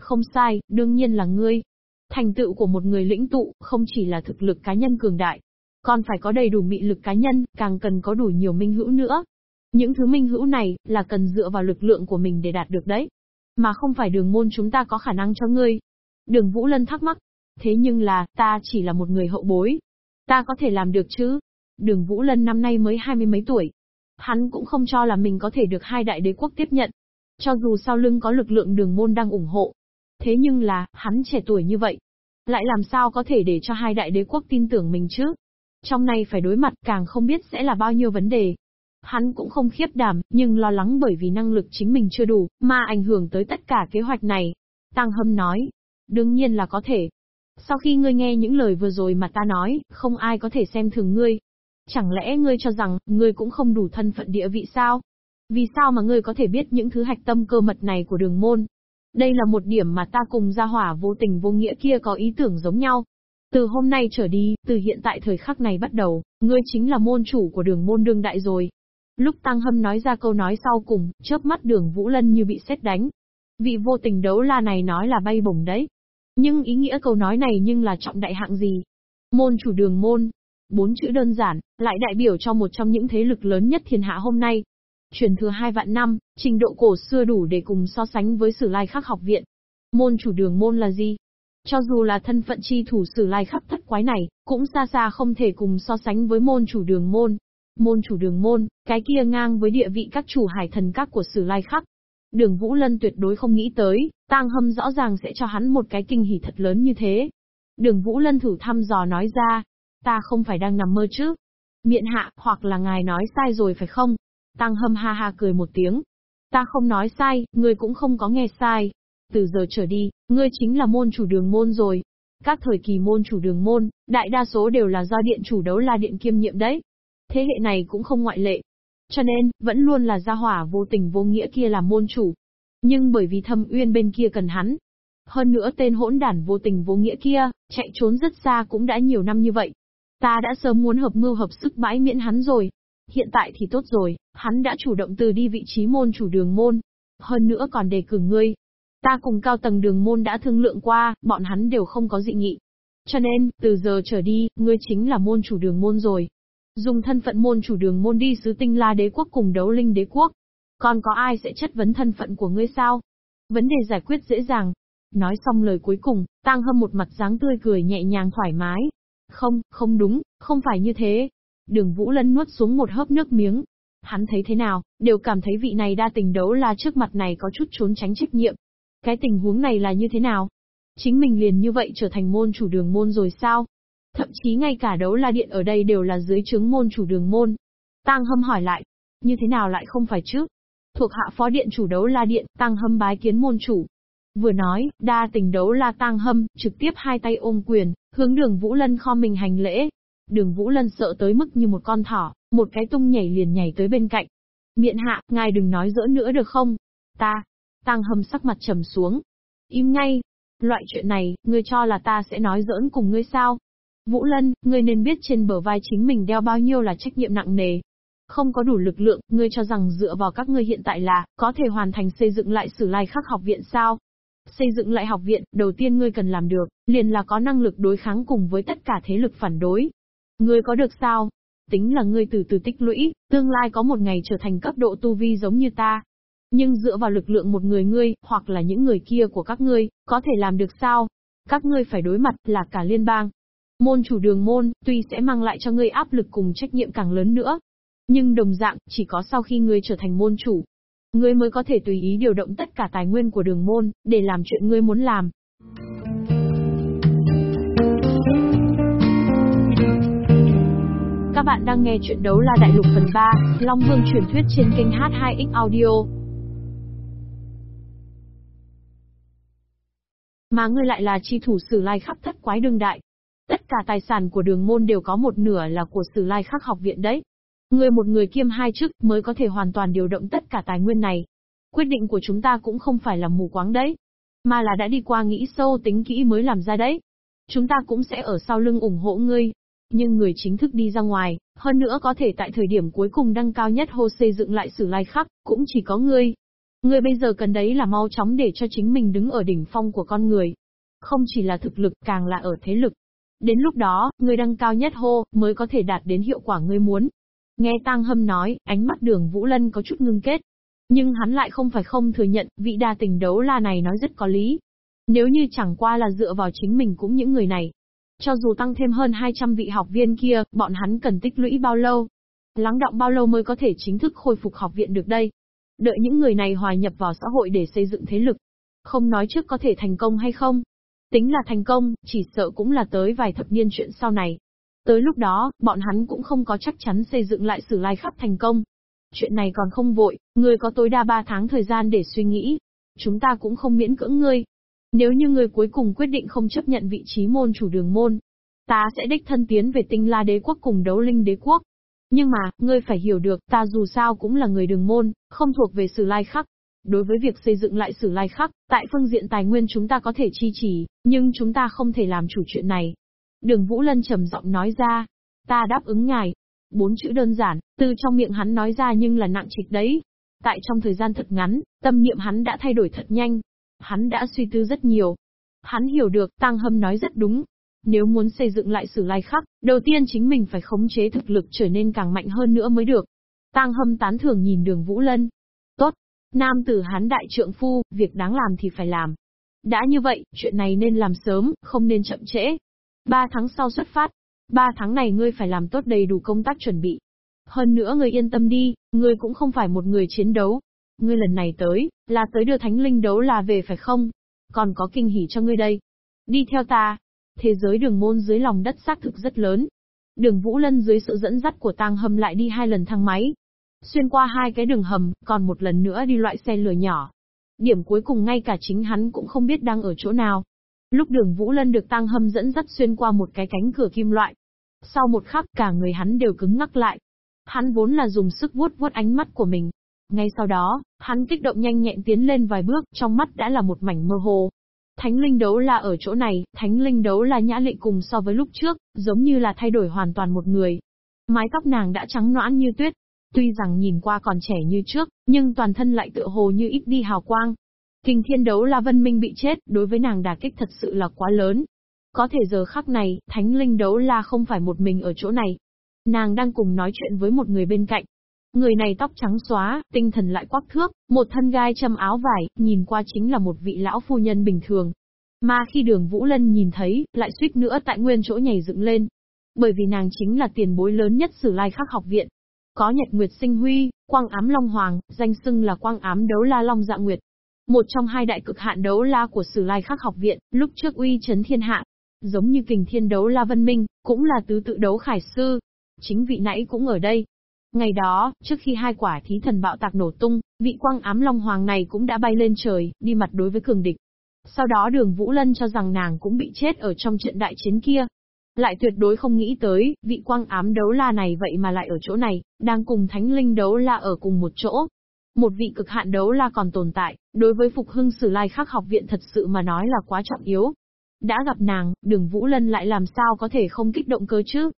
Không sai, đương nhiên là ngươi. Thành tựu của một người lĩnh tụ, không chỉ là thực lực cá nhân cường đại, còn phải có đầy đủ mị lực cá nhân, càng cần có đủ nhiều minh hữu nữa. Những thứ minh hữu này, là cần dựa vào lực lượng của mình để đạt được đấy. Mà không phải đường môn chúng ta có khả năng cho ngươi. Đường Vũ Lân thắc mắc. Thế nhưng là, ta chỉ là một người hậu bối. Ta có thể làm được chứ? Đường Vũ Lân năm nay mới hai mươi mấy tuổi. Hắn cũng không cho là mình có thể được hai đại đế quốc tiếp nhận. Cho dù sau lưng có lực lượng đường môn đang ủng hộ. Thế nhưng là, hắn trẻ tuổi như vậy. Lại làm sao có thể để cho hai đại đế quốc tin tưởng mình chứ? Trong này phải đối mặt càng không biết sẽ là bao nhiêu vấn đề. Hắn cũng không khiếp đảm, nhưng lo lắng bởi vì năng lực chính mình chưa đủ, mà ảnh hưởng tới tất cả kế hoạch này. Tăng Hâm nói, đương nhiên là có thể. Sau khi ngươi nghe những lời vừa rồi mà ta nói, không ai có thể xem thường ngươi. Chẳng lẽ ngươi cho rằng, ngươi cũng không đủ thân phận địa vị sao? Vì sao mà ngươi có thể biết những thứ hạch tâm cơ mật này của đường môn? Đây là một điểm mà ta cùng gia hỏa vô tình vô nghĩa kia có ý tưởng giống nhau. Từ hôm nay trở đi, từ hiện tại thời khắc này bắt đầu, ngươi chính là môn chủ của đường môn đương đại rồi. Lúc Tăng Hâm nói ra câu nói sau cùng, chớp mắt đường Vũ Lân như bị xét đánh. Vị vô tình đấu la này nói là bay bổng đấy. Nhưng ý nghĩa câu nói này nhưng là trọng đại hạng gì? Môn chủ đường môn. Bốn chữ đơn giản, lại đại biểu cho một trong những thế lực lớn nhất thiên hạ hôm nay. Truyền thừa hai vạn năm, trình độ cổ xưa đủ để cùng so sánh với sử lai khắc học viện. Môn chủ đường môn là gì? Cho dù là thân phận chi thủ sử lai khắp thất quái này, cũng xa xa không thể cùng so sánh với môn chủ đường môn. Môn chủ đường môn, cái kia ngang với địa vị các chủ hải thần các của sử lai khắc. Đường Vũ Lân tuyệt đối không nghĩ tới, tang hâm rõ ràng sẽ cho hắn một cái kinh hỉ thật lớn như thế. Đường Vũ Lân thử thăm dò nói ra, ta không phải đang nằm mơ chứ. Miện hạ, hoặc là ngài nói sai rồi phải không? Tăng hâm ha ha cười một tiếng. Ta không nói sai, ngươi cũng không có nghe sai. Từ giờ trở đi, ngươi chính là môn chủ đường môn rồi. Các thời kỳ môn chủ đường môn, đại đa số đều là do điện chủ đấu la điện kiêm nhiệm đấy. Thế hệ này cũng không ngoại lệ. Cho nên, vẫn luôn là gia hỏa vô tình vô nghĩa kia làm môn chủ. Nhưng bởi vì thâm uyên bên kia cần hắn. Hơn nữa tên hỗn đản vô tình vô nghĩa kia, chạy trốn rất xa cũng đã nhiều năm như vậy. Ta đã sớm muốn hợp mưu hợp sức bãi miễn hắn rồi. Hiện tại thì tốt rồi, hắn đã chủ động từ đi vị trí môn chủ đường môn. Hơn nữa còn đề cử ngươi. Ta cùng cao tầng đường môn đã thương lượng qua, bọn hắn đều không có dị nghị. Cho nên, từ giờ trở đi, ngươi chính là môn chủ đường môn rồi. Dùng thân phận môn chủ đường môn đi sứ tinh la đế quốc cùng đấu linh đế quốc. Còn có ai sẽ chất vấn thân phận của ngươi sao? Vấn đề giải quyết dễ dàng. Nói xong lời cuối cùng, tang hâm một mặt dáng tươi cười nhẹ nhàng thoải mái. Không, không đúng, không phải như thế. Đường Vũ Lân nuốt xuống một hớp nước miếng. Hắn thấy thế nào, đều cảm thấy vị này đa tình đấu la trước mặt này có chút trốn tránh trách nhiệm. Cái tình huống này là như thế nào? Chính mình liền như vậy trở thành môn chủ đường môn rồi sao? Thậm chí ngay cả đấu la điện ở đây đều là dưới chứng môn chủ đường môn. Tăng Hâm hỏi lại, như thế nào lại không phải chứ? Thuộc hạ phó điện chủ đấu la điện, Tăng Hâm bái kiến môn chủ. Vừa nói, đa tình đấu la Tăng Hâm, trực tiếp hai tay ôm quyền, hướng đường Vũ Lân kho mình hành lễ. Đường Vũ Lân sợ tới mức như một con thỏ, một cái tung nhảy liền nhảy tới bên cạnh. Miện hạ, ngài đừng nói dỡ nữa được không? Ta. Tăng Hâm sắc mặt trầm xuống. Im ngay. Loại chuyện này, ngươi cho là ta sẽ nói giỡn cùng ngươi sao? Vũ Lân, ngươi nên biết trên bờ vai chính mình đeo bao nhiêu là trách nhiệm nặng nề. Không có đủ lực lượng, ngươi cho rằng dựa vào các ngươi hiện tại là, có thể hoàn thành xây dựng lại sử lai khắc học viện sao? Xây dựng lại học viện, đầu tiên ngươi cần làm được, liền là có năng lực đối kháng cùng với tất cả thế lực phản đối. Ngươi có được sao? Tính là ngươi từ từ tích lũy, tương lai có một ngày trở thành cấp độ tu vi giống như ta. Nhưng dựa vào lực lượng một người ngươi, hoặc là những người kia của các ngươi, có thể làm được sao? Các ngươi phải đối mặt là cả liên bang, Môn chủ đường môn, tuy sẽ mang lại cho ngươi áp lực cùng trách nhiệm càng lớn nữa. Nhưng đồng dạng, chỉ có sau khi ngươi trở thành môn chủ, ngươi mới có thể tùy ý điều động tất cả tài nguyên của đường môn, để làm chuyện ngươi muốn làm. Các bạn đang nghe chuyện đấu la đại lục phần 3, Long Vương truyền thuyết trên kênh H2X Audio. Mà ngươi lại là chi thủ sử lai khắp thất quái đương đại. Tất cả tài sản của đường môn đều có một nửa là của sử lai khắc học viện đấy. Ngươi một người kiêm hai chức mới có thể hoàn toàn điều động tất cả tài nguyên này. Quyết định của chúng ta cũng không phải là mù quáng đấy, mà là đã đi qua nghĩ sâu tính kỹ mới làm ra đấy. Chúng ta cũng sẽ ở sau lưng ủng hộ ngươi. Nhưng người chính thức đi ra ngoài, hơn nữa có thể tại thời điểm cuối cùng đăng cao nhất hô xây dựng lại sử lai khắc, cũng chỉ có ngươi. Ngươi bây giờ cần đấy là mau chóng để cho chính mình đứng ở đỉnh phong của con người. Không chỉ là thực lực càng là ở thế lực. Đến lúc đó, người đăng cao nhất hô, mới có thể đạt đến hiệu quả ngươi muốn. Nghe Tăng Hâm nói, ánh mắt đường Vũ Lân có chút ngưng kết. Nhưng hắn lại không phải không thừa nhận, vị đa tình đấu la này nói rất có lý. Nếu như chẳng qua là dựa vào chính mình cũng những người này. Cho dù tăng thêm hơn 200 vị học viên kia, bọn hắn cần tích lũy bao lâu? Lắng động bao lâu mới có thể chính thức khôi phục học viện được đây? Đợi những người này hòa nhập vào xã hội để xây dựng thế lực. Không nói trước có thể thành công hay không. Tính là thành công, chỉ sợ cũng là tới vài thập niên chuyện sau này. Tới lúc đó, bọn hắn cũng không có chắc chắn xây dựng lại sử lai khắp thành công. Chuyện này còn không vội, ngươi có tối đa 3 tháng thời gian để suy nghĩ. Chúng ta cũng không miễn cưỡng ngươi. Nếu như ngươi cuối cùng quyết định không chấp nhận vị trí môn chủ đường môn, ta sẽ đích thân tiến về tinh la đế quốc cùng đấu linh đế quốc. Nhưng mà, ngươi phải hiểu được, ta dù sao cũng là người đường môn, không thuộc về sử lai khắc. Đối với việc xây dựng lại sử lai khắc, tại phương diện tài nguyên chúng ta có thể chi trì, nhưng chúng ta không thể làm chủ chuyện này. Đường Vũ Lân trầm giọng nói ra, ta đáp ứng ngài. Bốn chữ đơn giản, từ trong miệng hắn nói ra nhưng là nặng trịch đấy. Tại trong thời gian thật ngắn, tâm niệm hắn đã thay đổi thật nhanh. Hắn đã suy tư rất nhiều. Hắn hiểu được, Tăng Hâm nói rất đúng, nếu muốn xây dựng lại sử lai khắc, đầu tiên chính mình phải khống chế thực lực trở nên càng mạnh hơn nữa mới được. tăng hâm tán thưởng nhìn đường Vũ Lân. Tốt. Nam tử hắn đại trượng phu, việc đáng làm thì phải làm. Đã như vậy, chuyện này nên làm sớm, không nên chậm trễ. Ba tháng sau xuất phát. Ba tháng này ngươi phải làm tốt đầy đủ công tác chuẩn bị. Hơn nữa ngươi yên tâm đi, ngươi cũng không phải một người chiến đấu. Ngươi lần này tới, là tới đưa thánh linh đấu là về phải không? Còn có kinh hỉ cho ngươi đây. Đi theo ta, Thế giới đường môn dưới lòng đất xác thực rất lớn. Đường Vũ Lân dưới sự dẫn dắt của tang hầm lại đi hai lần thang máy. Xuyên qua hai cái đường hầm, còn một lần nữa đi loại xe lửa nhỏ. Điểm cuối cùng ngay cả chính hắn cũng không biết đang ở chỗ nào. Lúc đường Vũ Lân được tang hâm dẫn dắt xuyên qua một cái cánh cửa kim loại. Sau một khắc cả người hắn đều cứng ngắc lại. Hắn vốn là dùng sức vuốt vuốt ánh mắt của mình. Ngay sau đó, hắn kích động nhanh nhẹn tiến lên vài bước, trong mắt đã là một mảnh mơ hồ. Thánh linh đấu là ở chỗ này, thánh linh đấu là nhã lệ cùng so với lúc trước, giống như là thay đổi hoàn toàn một người. Mái tóc nàng đã trắng noãn như tuyết, tuy rằng nhìn qua còn trẻ như trước, nhưng toàn thân lại tựa hồ như ít đi hào quang. Kinh thiên đấu là vân minh bị chết, đối với nàng đả kích thật sự là quá lớn. Có thể giờ khắc này, thánh linh đấu la không phải một mình ở chỗ này. Nàng đang cùng nói chuyện với một người bên cạnh. Người này tóc trắng xóa, tinh thần lại quắc thước, một thân gai châm áo vải, nhìn qua chính là một vị lão phu nhân bình thường. Mà khi đường Vũ Lân nhìn thấy, lại suýt nữa tại nguyên chỗ nhảy dựng lên. Bởi vì nàng chính là tiền bối lớn nhất sử lai khắc học viện. Có Nhật Nguyệt Sinh Huy, Quang Ám Long Hoàng, danh xưng là Quang Ám Đấu La Long Dạ Nguyệt. Một trong hai đại cực hạn đấu la của Sử Lai Khắc học viện, lúc trước uy chấn thiên hạ. Giống như kình thiên đấu la Vân Minh, cũng là tứ tự đấu khải sư. Chính vị nãy cũng ở đây, Ngày đó, trước khi hai quả thí thần bạo tạc nổ tung, vị quang ám long hoàng này cũng đã bay lên trời, đi mặt đối với cường địch. Sau đó đường Vũ Lân cho rằng nàng cũng bị chết ở trong trận đại chiến kia. Lại tuyệt đối không nghĩ tới, vị quang ám đấu la này vậy mà lại ở chỗ này, đang cùng thánh linh đấu la ở cùng một chỗ. Một vị cực hạn đấu la còn tồn tại, đối với Phục Hưng Sử Lai Khắc học viện thật sự mà nói là quá trọng yếu. Đã gặp nàng, đường Vũ Lân lại làm sao có thể không kích động cơ chứ?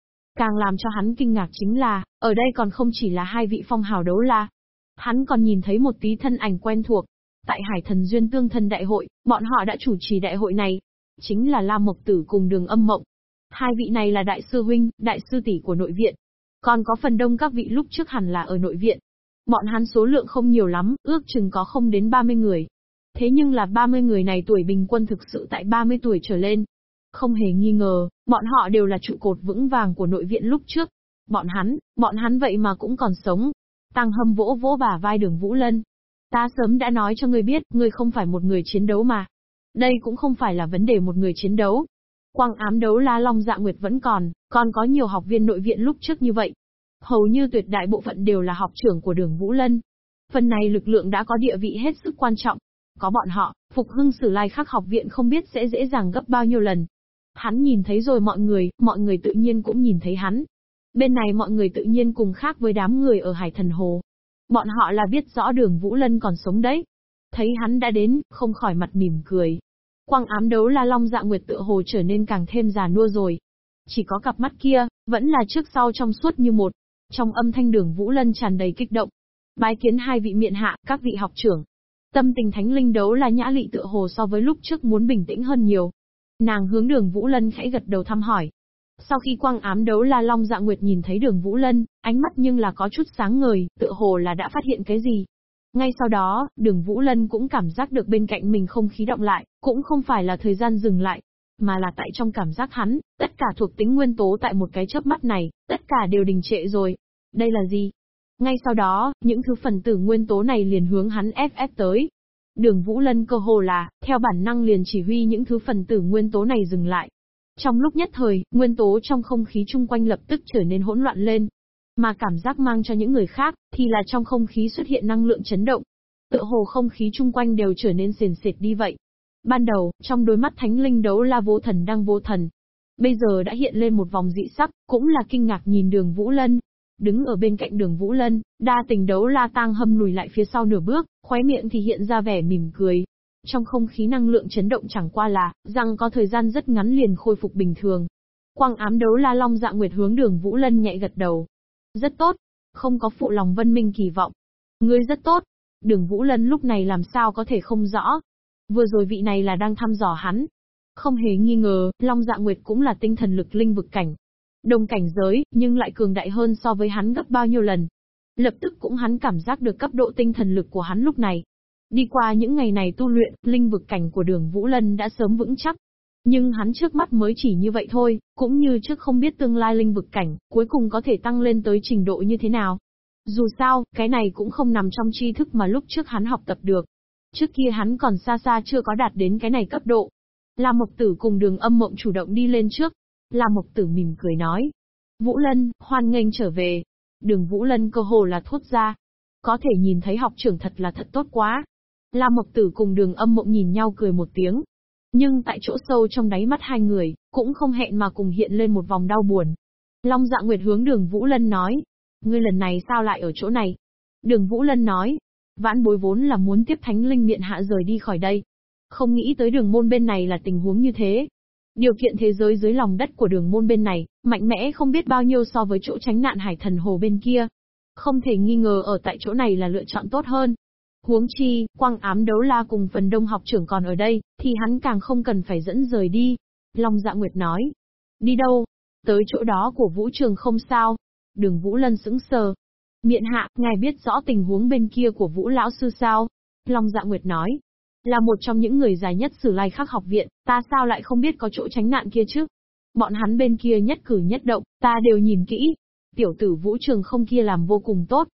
Càng làm cho hắn kinh ngạc chính là, ở đây còn không chỉ là hai vị phong hào đấu la. Hắn còn nhìn thấy một tí thân ảnh quen thuộc. Tại Hải Thần Duyên Tương Thân Đại hội, bọn họ đã chủ trì đại hội này. Chính là La Mộc Tử cùng đường âm mộng. Hai vị này là đại sư huynh, đại sư tỷ của nội viện. Còn có phần đông các vị lúc trước hẳn là ở nội viện. Bọn hắn số lượng không nhiều lắm, ước chừng có không đến 30 người. Thế nhưng là 30 người này tuổi bình quân thực sự tại 30 tuổi trở lên. Không hề nghi ngờ, bọn họ đều là trụ cột vững vàng của nội viện lúc trước. Bọn hắn, bọn hắn vậy mà cũng còn sống. Tăng hâm vỗ vỗ bả vai đường Vũ Lân. Ta sớm đã nói cho ngươi biết, ngươi không phải một người chiến đấu mà. Đây cũng không phải là vấn đề một người chiến đấu. Quang ám đấu la long dạ nguyệt vẫn còn, còn có nhiều học viên nội viện lúc trước như vậy. Hầu như tuyệt đại bộ phận đều là học trưởng của đường Vũ Lân. Phần này lực lượng đã có địa vị hết sức quan trọng. Có bọn họ, Phục Hưng Sử Lai Khắc học viện không biết sẽ dễ dàng gấp bao nhiêu lần. Hắn nhìn thấy rồi mọi người, mọi người tự nhiên cũng nhìn thấy hắn. Bên này mọi người tự nhiên cùng khác với đám người ở Hải Thần Hồ. Bọn họ là biết rõ đường Vũ Lân còn sống đấy. Thấy hắn đã đến, không khỏi mặt mỉm cười. Quang ám đấu la long dạ nguyệt tự hồ trở nên càng thêm già nua rồi. Chỉ có cặp mắt kia, vẫn là trước sau trong suốt như một. Trong âm thanh đường Vũ Lân tràn đầy kích động. Bái kiến hai vị miện hạ, các vị học trưởng. Tâm tình thánh linh đấu là nhã lị tựa hồ so với lúc trước muốn bình tĩnh hơn nhiều. Nàng hướng đường Vũ Lân khẽ gật đầu thăm hỏi. Sau khi quang ám đấu la long dạ nguyệt nhìn thấy đường Vũ Lân, ánh mắt nhưng là có chút sáng ngời, tựa hồ là đã phát hiện cái gì. Ngay sau đó, đường Vũ Lân cũng cảm giác được bên cạnh mình không khí động lại, cũng không phải là thời gian dừng lại, mà là tại trong cảm giác hắn, tất cả thuộc tính nguyên tố tại một cái chớp mắt này, tất cả đều đình trệ rồi. Đây là gì? Ngay sau đó, những thứ phần tử nguyên tố này liền hướng hắn ép ép tới. Đường Vũ Lân cơ hồ là, theo bản năng liền chỉ huy những thứ phần tử nguyên tố này dừng lại. Trong lúc nhất thời, nguyên tố trong không khí chung quanh lập tức trở nên hỗn loạn lên. Mà cảm giác mang cho những người khác, thì là trong không khí xuất hiện năng lượng chấn động. Tựa hồ không khí chung quanh đều trở nên xiền xệt đi vậy. Ban đầu, trong đôi mắt thánh linh đấu la vô thần đang vô thần. Bây giờ đã hiện lên một vòng dị sắc, cũng là kinh ngạc nhìn đường Vũ Lân. Đứng ở bên cạnh đường Vũ Lân, đa tình đấu la tang hâm lùi lại phía sau nửa bước, khóe miệng thì hiện ra vẻ mỉm cười. Trong không khí năng lượng chấn động chẳng qua là, rằng có thời gian rất ngắn liền khôi phục bình thường. Quang ám đấu la long dạ nguyệt hướng đường Vũ Lân nhạy gật đầu. Rất tốt, không có phụ lòng vân minh kỳ vọng. Ngươi rất tốt. Đường Vũ Lân lúc này làm sao có thể không rõ, Vừa rồi vị này là đang thăm dò hắn. Không hề nghi ngờ, Long Dạ Nguyệt cũng là tinh thần lực linh vực cảnh. Đồng cảnh giới, nhưng lại cường đại hơn so với hắn gấp bao nhiêu lần. Lập tức cũng hắn cảm giác được cấp độ tinh thần lực của hắn lúc này. Đi qua những ngày này tu luyện, linh vực cảnh của đường Vũ Lân đã sớm vững chắc. Nhưng hắn trước mắt mới chỉ như vậy thôi, cũng như trước không biết tương lai linh vực cảnh, cuối cùng có thể tăng lên tới trình độ như thế nào. Dù sao, cái này cũng không nằm trong tri thức mà lúc trước hắn học tập được. Trước kia hắn còn xa xa chưa có đạt đến cái này cấp độ. La Mộc Tử cùng đường âm mộng chủ động đi lên trước. La Mộc Tử mỉm cười nói. Vũ Lân, hoan nghênh trở về. Đường Vũ Lân cơ hồ là thốt ra. Có thể nhìn thấy học trưởng thật là thật tốt quá. La Mộc Tử cùng đường âm mộng nhìn nhau cười một tiếng. Nhưng tại chỗ sâu trong đáy mắt hai người, cũng không hẹn mà cùng hiện lên một vòng đau buồn. Long dạ nguyệt hướng đường Vũ Lân nói. Ngươi lần này sao lại ở chỗ này? Đường Vũ Lân nói, Vãn bối vốn là muốn tiếp thánh linh miện hạ rời đi khỏi đây. Không nghĩ tới đường môn bên này là tình huống như thế. Điều kiện thế giới dưới lòng đất của đường môn bên này, mạnh mẽ không biết bao nhiêu so với chỗ tránh nạn hải thần hồ bên kia. Không thể nghi ngờ ở tại chỗ này là lựa chọn tốt hơn. Huống chi, quang ám đấu la cùng phần đông học trưởng còn ở đây, thì hắn càng không cần phải dẫn rời đi. Long dạ nguyệt nói. Đi đâu? Tới chỗ đó của vũ trường không sao. Đường vũ lân sững sờ, Miện hạ, ngài biết rõ tình huống bên kia của Vũ Lão Sư sao? Long Dạ Nguyệt nói. Là một trong những người dài nhất sử lai khắc học viện, ta sao lại không biết có chỗ tránh nạn kia chứ? Bọn hắn bên kia nhất cử nhất động, ta đều nhìn kỹ. Tiểu tử Vũ Trường không kia làm vô cùng tốt.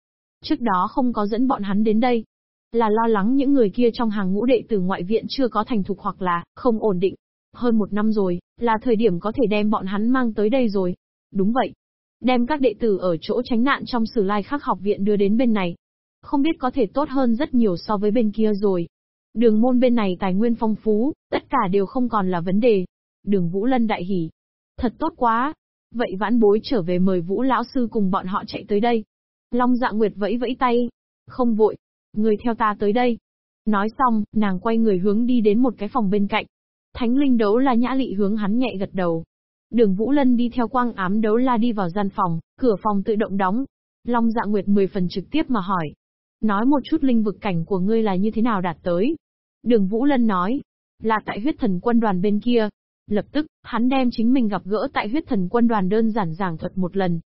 Trước đó không có dẫn bọn hắn đến đây. Là lo lắng những người kia trong hàng ngũ đệ tử ngoại viện chưa có thành thục hoặc là không ổn định. Hơn một năm rồi, là thời điểm có thể đem bọn hắn mang tới đây rồi. Đúng vậy, Đem các đệ tử ở chỗ tránh nạn trong sử lai khắc học viện đưa đến bên này. Không biết có thể tốt hơn rất nhiều so với bên kia rồi. Đường môn bên này tài nguyên phong phú, tất cả đều không còn là vấn đề. Đường Vũ Lân đại hỉ. Thật tốt quá. Vậy vãn bối trở về mời Vũ Lão Sư cùng bọn họ chạy tới đây. Long dạ nguyệt vẫy vẫy tay. Không vội. Người theo ta tới đây. Nói xong, nàng quay người hướng đi đến một cái phòng bên cạnh. Thánh linh đấu là nhã lị hướng hắn nhẹ gật đầu, Đường Vũ Lân đi theo quang ám đấu la đi vào gian phòng, cửa phòng tự động đóng. Long dạ nguyệt 10 phần trực tiếp mà hỏi. Nói một chút linh vực cảnh của ngươi là như thế nào đạt tới. Đường Vũ Lân nói. Là tại huyết thần quân đoàn bên kia. Lập tức, hắn đem chính mình gặp gỡ tại huyết thần quân đoàn đơn giản giảng thuật một lần.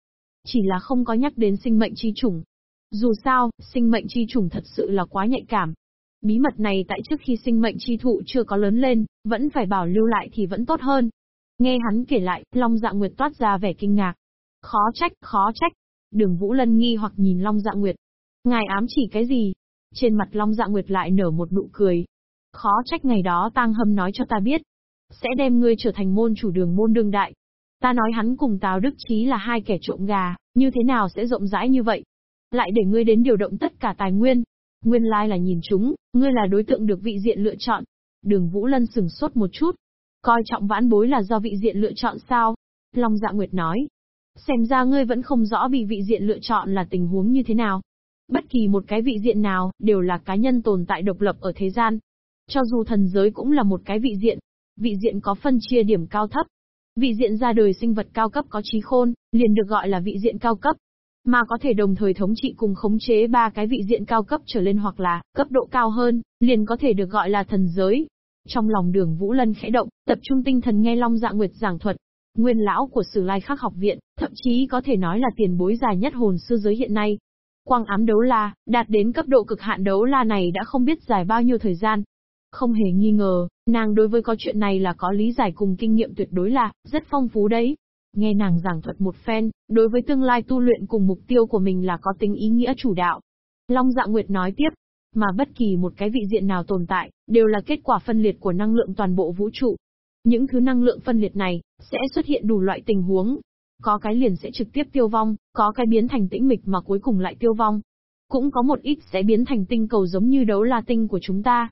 Chỉ là không có nhắc đến sinh mệnh chi chủng. Dù sao, sinh mệnh chi chủng thật sự là quá nhạy cảm. Bí mật này tại trước khi sinh mệnh chi thụ chưa có lớn lên, vẫn phải bảo lưu lại thì vẫn tốt hơn. Nghe hắn kể lại, Long Dạ Nguyệt toát ra vẻ kinh ngạc. Khó trách, khó trách. Đường Vũ Lân nghi hoặc nhìn Long Dạ Nguyệt. Ngài ám chỉ cái gì? Trên mặt Long Dạ Nguyệt lại nở một nụ cười. Khó trách ngày đó Tang Hâm nói cho ta biết. Sẽ đem ngươi trở thành môn chủ đường môn đương đại. Ta nói hắn cùng Tào Đức Chí là hai kẻ trộm gà, như thế nào sẽ rộng rãi như vậy? Lại để ngươi đến điều động tất cả tài nguyên. Nguyên lai là nhìn chúng, ngươi là đối tượng được vị diện lựa chọn. Đường Vũ Lân sừng sốt một chút, Coi trọng vãn bối là do vị diện lựa chọn sao? Long dạ nguyệt nói. Xem ra ngươi vẫn không rõ bị vị diện lựa chọn là tình huống như thế nào. Bất kỳ một cái vị diện nào, đều là cá nhân tồn tại độc lập ở thế gian. Cho dù thần giới cũng là một cái vị diện. Vị diện có phân chia điểm cao thấp. Vị diện ra đời sinh vật cao cấp có trí khôn, liền được gọi là vị diện cao cấp. Mà có thể đồng thời thống trị cùng khống chế ba cái vị diện cao cấp trở lên hoặc là cấp độ cao hơn, liền có thể được gọi là thần giới. Trong lòng đường Vũ Lân khẽ động, tập trung tinh thần nghe Long Dạ Nguyệt giảng thuật. Nguyên lão của Sử Lai Khắc học viện, thậm chí có thể nói là tiền bối dài nhất hồn sư giới hiện nay. Quang ám đấu la, đạt đến cấp độ cực hạn đấu la này đã không biết dài bao nhiêu thời gian. Không hề nghi ngờ, nàng đối với có chuyện này là có lý giải cùng kinh nghiệm tuyệt đối là, rất phong phú đấy. Nghe nàng giảng thuật một phen, đối với tương lai tu luyện cùng mục tiêu của mình là có tính ý nghĩa chủ đạo. Long Dạ Nguyệt nói tiếp, mà bất kỳ một cái vị diện nào tồn tại, đều là kết quả phân liệt của năng lượng toàn bộ vũ trụ. Những thứ năng lượng phân liệt này, sẽ xuất hiện đủ loại tình huống. Có cái liền sẽ trực tiếp tiêu vong, có cái biến thành tĩnh mịch mà cuối cùng lại tiêu vong. Cũng có một ít sẽ biến thành tinh cầu giống như đấu la tinh của chúng ta.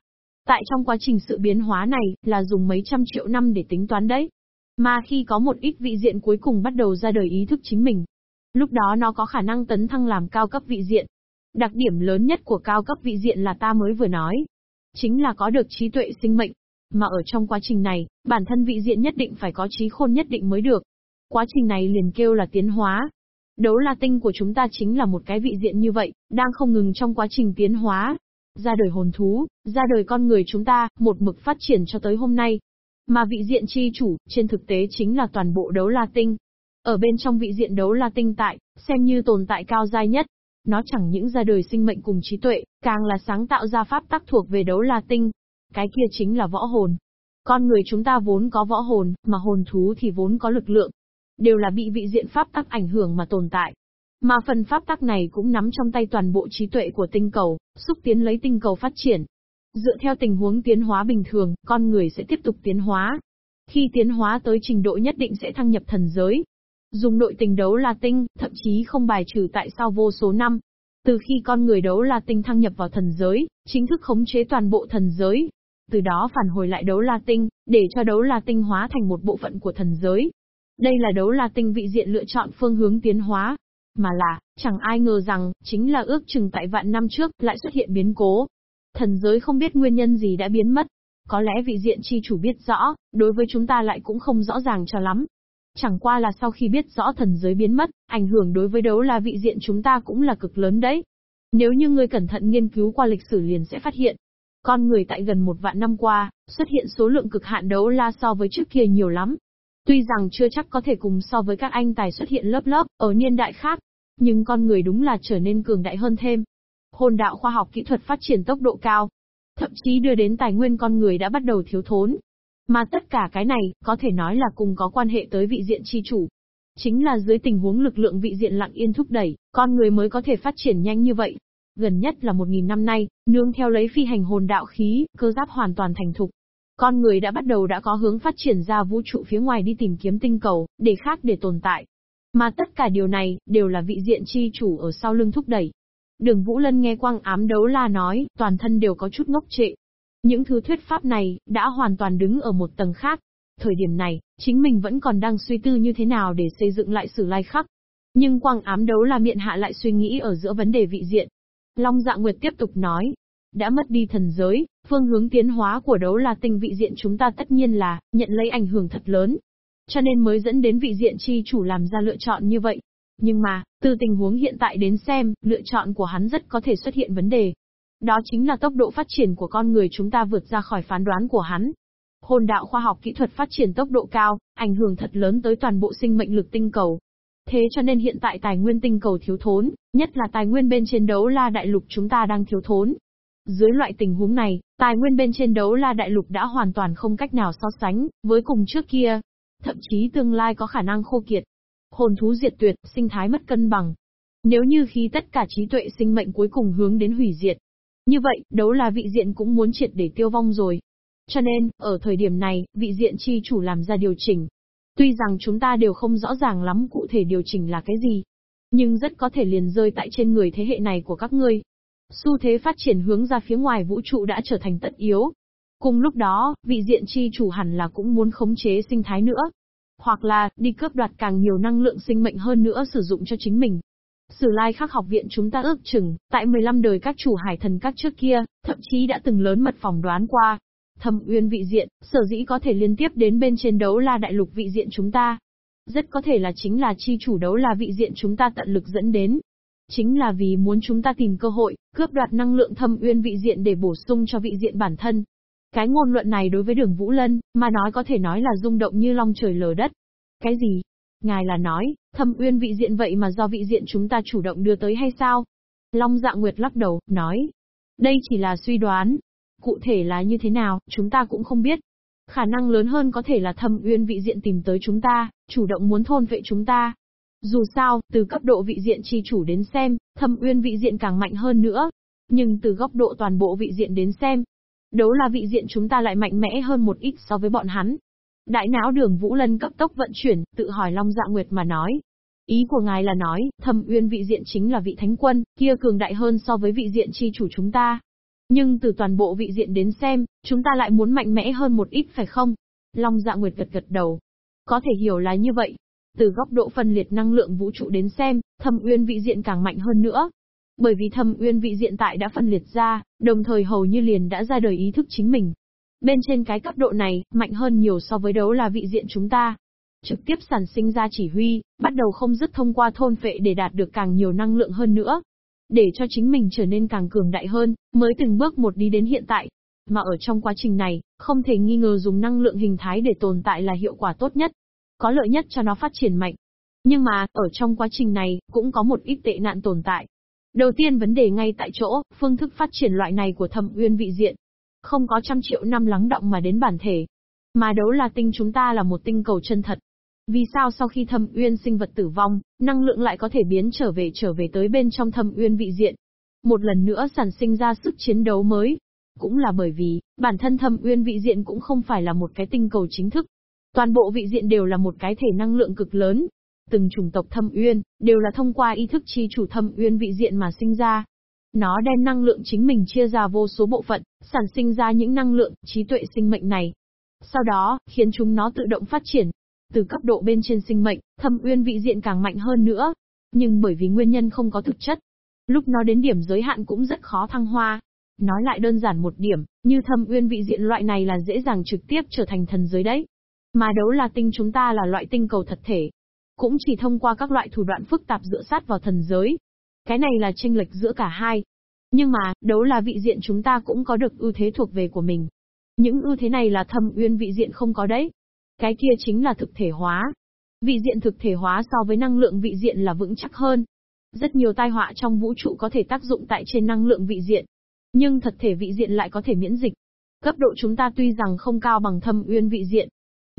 Tại trong quá trình sự biến hóa này, là dùng mấy trăm triệu năm để tính toán đấy. Mà khi có một ít vị diện cuối cùng bắt đầu ra đời ý thức chính mình, lúc đó nó có khả năng tấn thăng làm cao cấp vị diện, Đặc điểm lớn nhất của cao cấp vị diện là ta mới vừa nói. Chính là có được trí tuệ sinh mệnh. Mà ở trong quá trình này, bản thân vị diện nhất định phải có trí khôn nhất định mới được. Quá trình này liền kêu là tiến hóa. Đấu la tinh của chúng ta chính là một cái vị diện như vậy, đang không ngừng trong quá trình tiến hóa. Ra đời hồn thú, ra đời con người chúng ta, một mực phát triển cho tới hôm nay. Mà vị diện chi chủ, trên thực tế chính là toàn bộ đấu la tinh. Ở bên trong vị diện đấu la tinh tại, xem như tồn tại cao giai nhất, nó chẳng những ra đời sinh mệnh cùng trí tuệ, càng là sáng tạo ra pháp tắc thuộc về đấu la tinh. Cái kia chính là võ hồn. Con người chúng ta vốn có võ hồn, mà hồn thú thì vốn có lực lượng. Đều là bị vị diện pháp tắc ảnh hưởng mà tồn tại. Mà phần pháp tắc này cũng nắm trong tay toàn bộ trí tuệ của tinh cầu, xúc tiến lấy tinh cầu phát triển. Dựa theo tình huống tiến hóa bình thường, con người sẽ tiếp tục tiến hóa. Khi tiến hóa tới trình độ nhất định sẽ thăng nhập thần giới, Dùng nội tình đấu là tinh, thậm chí không bài trừ tại sao vô số năm. Từ khi con người đấu là tinh thăng nhập vào thần giới, chính thức khống chế toàn bộ thần giới. Từ đó phản hồi lại đấu la tinh, để cho đấu la tinh hóa thành một bộ phận của thần giới. Đây là đấu la tinh vị diện lựa chọn phương hướng tiến hóa. Mà là, chẳng ai ngờ rằng, chính là ước chừng tại vạn năm trước, lại xuất hiện biến cố. Thần giới không biết nguyên nhân gì đã biến mất. Có lẽ vị diện chi chủ biết rõ, đối với chúng ta lại cũng không rõ ràng cho lắm. Chẳng qua là sau khi biết rõ thần giới biến mất, ảnh hưởng đối với đấu la vị diện chúng ta cũng là cực lớn đấy. Nếu như ngươi cẩn thận nghiên cứu qua lịch sử liền sẽ phát hiện. Con người tại gần một vạn năm qua, xuất hiện số lượng cực hạn đấu la so với trước kia nhiều lắm. Tuy rằng chưa chắc có thể cùng so với các anh tài xuất hiện lớp lớp, ở niên đại khác, nhưng con người đúng là trở nên cường đại hơn thêm. Hồn đạo khoa học kỹ thuật phát triển tốc độ cao, thậm chí đưa đến tài nguyên con người đã bắt đầu thiếu thốn, mà tất cả cái này, có thể nói là cùng có quan hệ tới vị diện chi chủ. Chính là dưới tình huống lực lượng vị diện lặng yên thúc đẩy, con người mới có thể phát triển nhanh như vậy. Gần nhất là một nghìn năm nay, nương theo lấy phi hành hồn đạo khí, cơ giáp hoàn toàn thành thục. Con người đã bắt đầu đã có hướng phát triển ra vũ trụ phía ngoài đi tìm kiếm tinh cầu, để khác để tồn tại. Mà tất cả điều này, đều là vị diện chi chủ ở sau lưng thúc đẩy. Đường Vũ Lân nghe quang ám đấu la nói, toàn thân đều có chút ngốc trệ, những thứ thuyết pháp này, đã hoàn toàn đứng ở một tầng khác. Thời điểm này, chính mình vẫn còn đang suy tư như thế nào để xây dựng lại sử lai khắc. Nhưng quang ám đấu la miệng hạ lại suy nghĩ ở giữa vấn đề vị diện. Long dạ nguyệt tiếp tục nói, đã mất đi thần giới, phương hướng tiến hóa của đấu là tinh vị diện chúng ta tất nhiên là, nhận lấy ảnh hưởng thật lớn. Cho nên mới dẫn đến vị diện chi chủ làm ra lựa chọn như vậy. Nhưng mà, từ tình huống hiện tại đến xem, lựa chọn của hắn rất có thể xuất hiện vấn đề. Đó chính là tốc độ phát triển của con người chúng ta vượt ra khỏi phán đoán của hắn. Hồn đạo khoa học kỹ thuật phát triển tốc độ cao, ảnh hưởng thật lớn tới toàn bộ sinh mệnh lực tinh cầu. Thế cho nên hiện tại tài nguyên tinh cầu thiếu thốn, nhất là tài nguyên bên trên đấu la đại lục chúng ta đang thiếu thốn. Dưới loại tình huống này, tài nguyên bên trên đấu la đại lục đã hoàn toàn không cách nào so sánh với cùng trước kia. Thậm chí tương lai có khả năng khô kiệt. Hồn thú diệt tuyệt, sinh thái mất cân bằng. Nếu như khi tất cả trí tuệ sinh mệnh cuối cùng hướng đến hủy diệt, như vậy, đấu là vị diện cũng muốn triệt để tiêu vong rồi. Cho nên, ở thời điểm này, vị diện chi chủ làm ra điều chỉnh. Tuy rằng chúng ta đều không rõ ràng lắm cụ thể điều chỉnh là cái gì, nhưng rất có thể liền rơi tại trên người thế hệ này của các ngươi. Xu thế phát triển hướng ra phía ngoài vũ trụ đã trở thành tất yếu. Cùng lúc đó, vị diện chi chủ hẳn là cũng muốn khống chế sinh thái nữa. Hoặc là, đi cướp đoạt càng nhiều năng lượng sinh mệnh hơn nữa sử dụng cho chính mình. Sử lai khắc học viện chúng ta ước chừng, tại 15 đời các chủ hải thần các trước kia, thậm chí đã từng lớn mật phỏng đoán qua. Thâm uyên vị diện, sở dĩ có thể liên tiếp đến bên trên đấu la đại lục vị diện chúng ta. Rất có thể là chính là chi chủ đấu la vị diện chúng ta tận lực dẫn đến. Chính là vì muốn chúng ta tìm cơ hội, cướp đoạt năng lượng thâm uyên vị diện để bổ sung cho vị diện bản thân. Cái ngôn luận này đối với đường Vũ Lân, mà nói có thể nói là rung động như long trời lở đất. Cái gì? Ngài là nói, thâm uyên vị diện vậy mà do vị diện chúng ta chủ động đưa tới hay sao? Long Dạ Nguyệt lắc đầu, nói. Đây chỉ là suy đoán. Cụ thể là như thế nào, chúng ta cũng không biết. Khả năng lớn hơn có thể là thâm uyên vị diện tìm tới chúng ta, chủ động muốn thôn vệ chúng ta. Dù sao, từ cấp độ vị diện chi chủ đến xem, thâm uyên vị diện càng mạnh hơn nữa. Nhưng từ góc độ toàn bộ vị diện đến xem, đấu là vị diện chúng ta lại mạnh mẽ hơn một ít so với bọn hắn. Đại não đường Vũ Lân cấp tốc vận chuyển, tự hỏi Long Dạ Nguyệt mà nói. Ý của ngài là nói, thâm uyên vị diện chính là vị thánh quân, kia cường đại hơn so với vị diện chi chủ chúng ta. Nhưng từ toàn bộ vị diện đến xem, chúng ta lại muốn mạnh mẽ hơn một ít phải không? Long Dạ Nguyệt gật gật đầu. Có thể hiểu là như vậy. Từ góc độ phân liệt năng lượng vũ trụ đến xem, thâm uyên vị diện càng mạnh hơn nữa. Bởi vì thâm uyên vị diện tại đã phân liệt ra, đồng thời hầu như liền đã ra đời ý thức chính mình. Bên trên cái cấp độ này, mạnh hơn nhiều so với đấu là vị diện chúng ta. Trực tiếp sản sinh ra chỉ huy, bắt đầu không dứt thông qua thôn phệ để đạt được càng nhiều năng lượng hơn nữa. Để cho chính mình trở nên càng cường đại hơn, mới từng bước một đi đến hiện tại. Mà ở trong quá trình này, không thể nghi ngờ dùng năng lượng hình thái để tồn tại là hiệu quả tốt nhất. Có lợi nhất cho nó phát triển mạnh. Nhưng mà, ở trong quá trình này, cũng có một ít tệ nạn tồn tại. Đầu tiên vấn đề ngay tại chỗ, phương thức phát triển loại này của thâm uyên vị diện. Không có trăm triệu năm lắng động mà đến bản thể. Mà đấu là tinh chúng ta là một tinh cầu chân thật. Vì sao sau khi thâm uyên sinh vật tử vong, năng lượng lại có thể biến trở về trở về tới bên trong thâm uyên vị diện? Một lần nữa sản sinh ra sức chiến đấu mới. Cũng là bởi vì, bản thân thâm uyên vị diện cũng không phải là một cái tinh cầu chính thức. Toàn bộ vị diện đều là một cái thể năng lượng cực lớn, từng chủng tộc thâm uyên, đều là thông qua ý thức chi chủ thâm uyên vị diện mà sinh ra. Nó đem năng lượng chính mình chia ra vô số bộ phận, sản sinh ra những năng lượng, trí tuệ sinh mệnh này. Sau đó, khiến chúng nó tự động phát triển. Từ cấp độ bên trên sinh mệnh, thâm uyên vị diện càng mạnh hơn nữa. Nhưng bởi vì nguyên nhân không có thực chất, lúc nó đến điểm giới hạn cũng rất khó thăng hoa. Nói lại đơn giản một điểm, như thâm uyên vị diện loại này là dễ dàng trực tiếp trở thành thần giới đấy. Mà đấu là tinh chúng ta là loại tinh cầu thật thể, cũng chỉ thông qua các loại thủ đoạn phức tạp dựa sát vào thần giới. Cái này là tranh lệch giữa cả hai. Nhưng mà, đấu là vị diện chúng ta cũng có được ưu thế thuộc về của mình. Những ưu thế này là thâm uyên vị diện không có đấy. Cái kia chính là thực thể hóa. Vị diện thực thể hóa so với năng lượng vị diện là vững chắc hơn. Rất nhiều tai họa trong vũ trụ có thể tác dụng tại trên năng lượng vị diện. Nhưng thật thể vị diện lại có thể miễn dịch. Cấp độ chúng ta tuy rằng không cao bằng thâm uyên vị diện.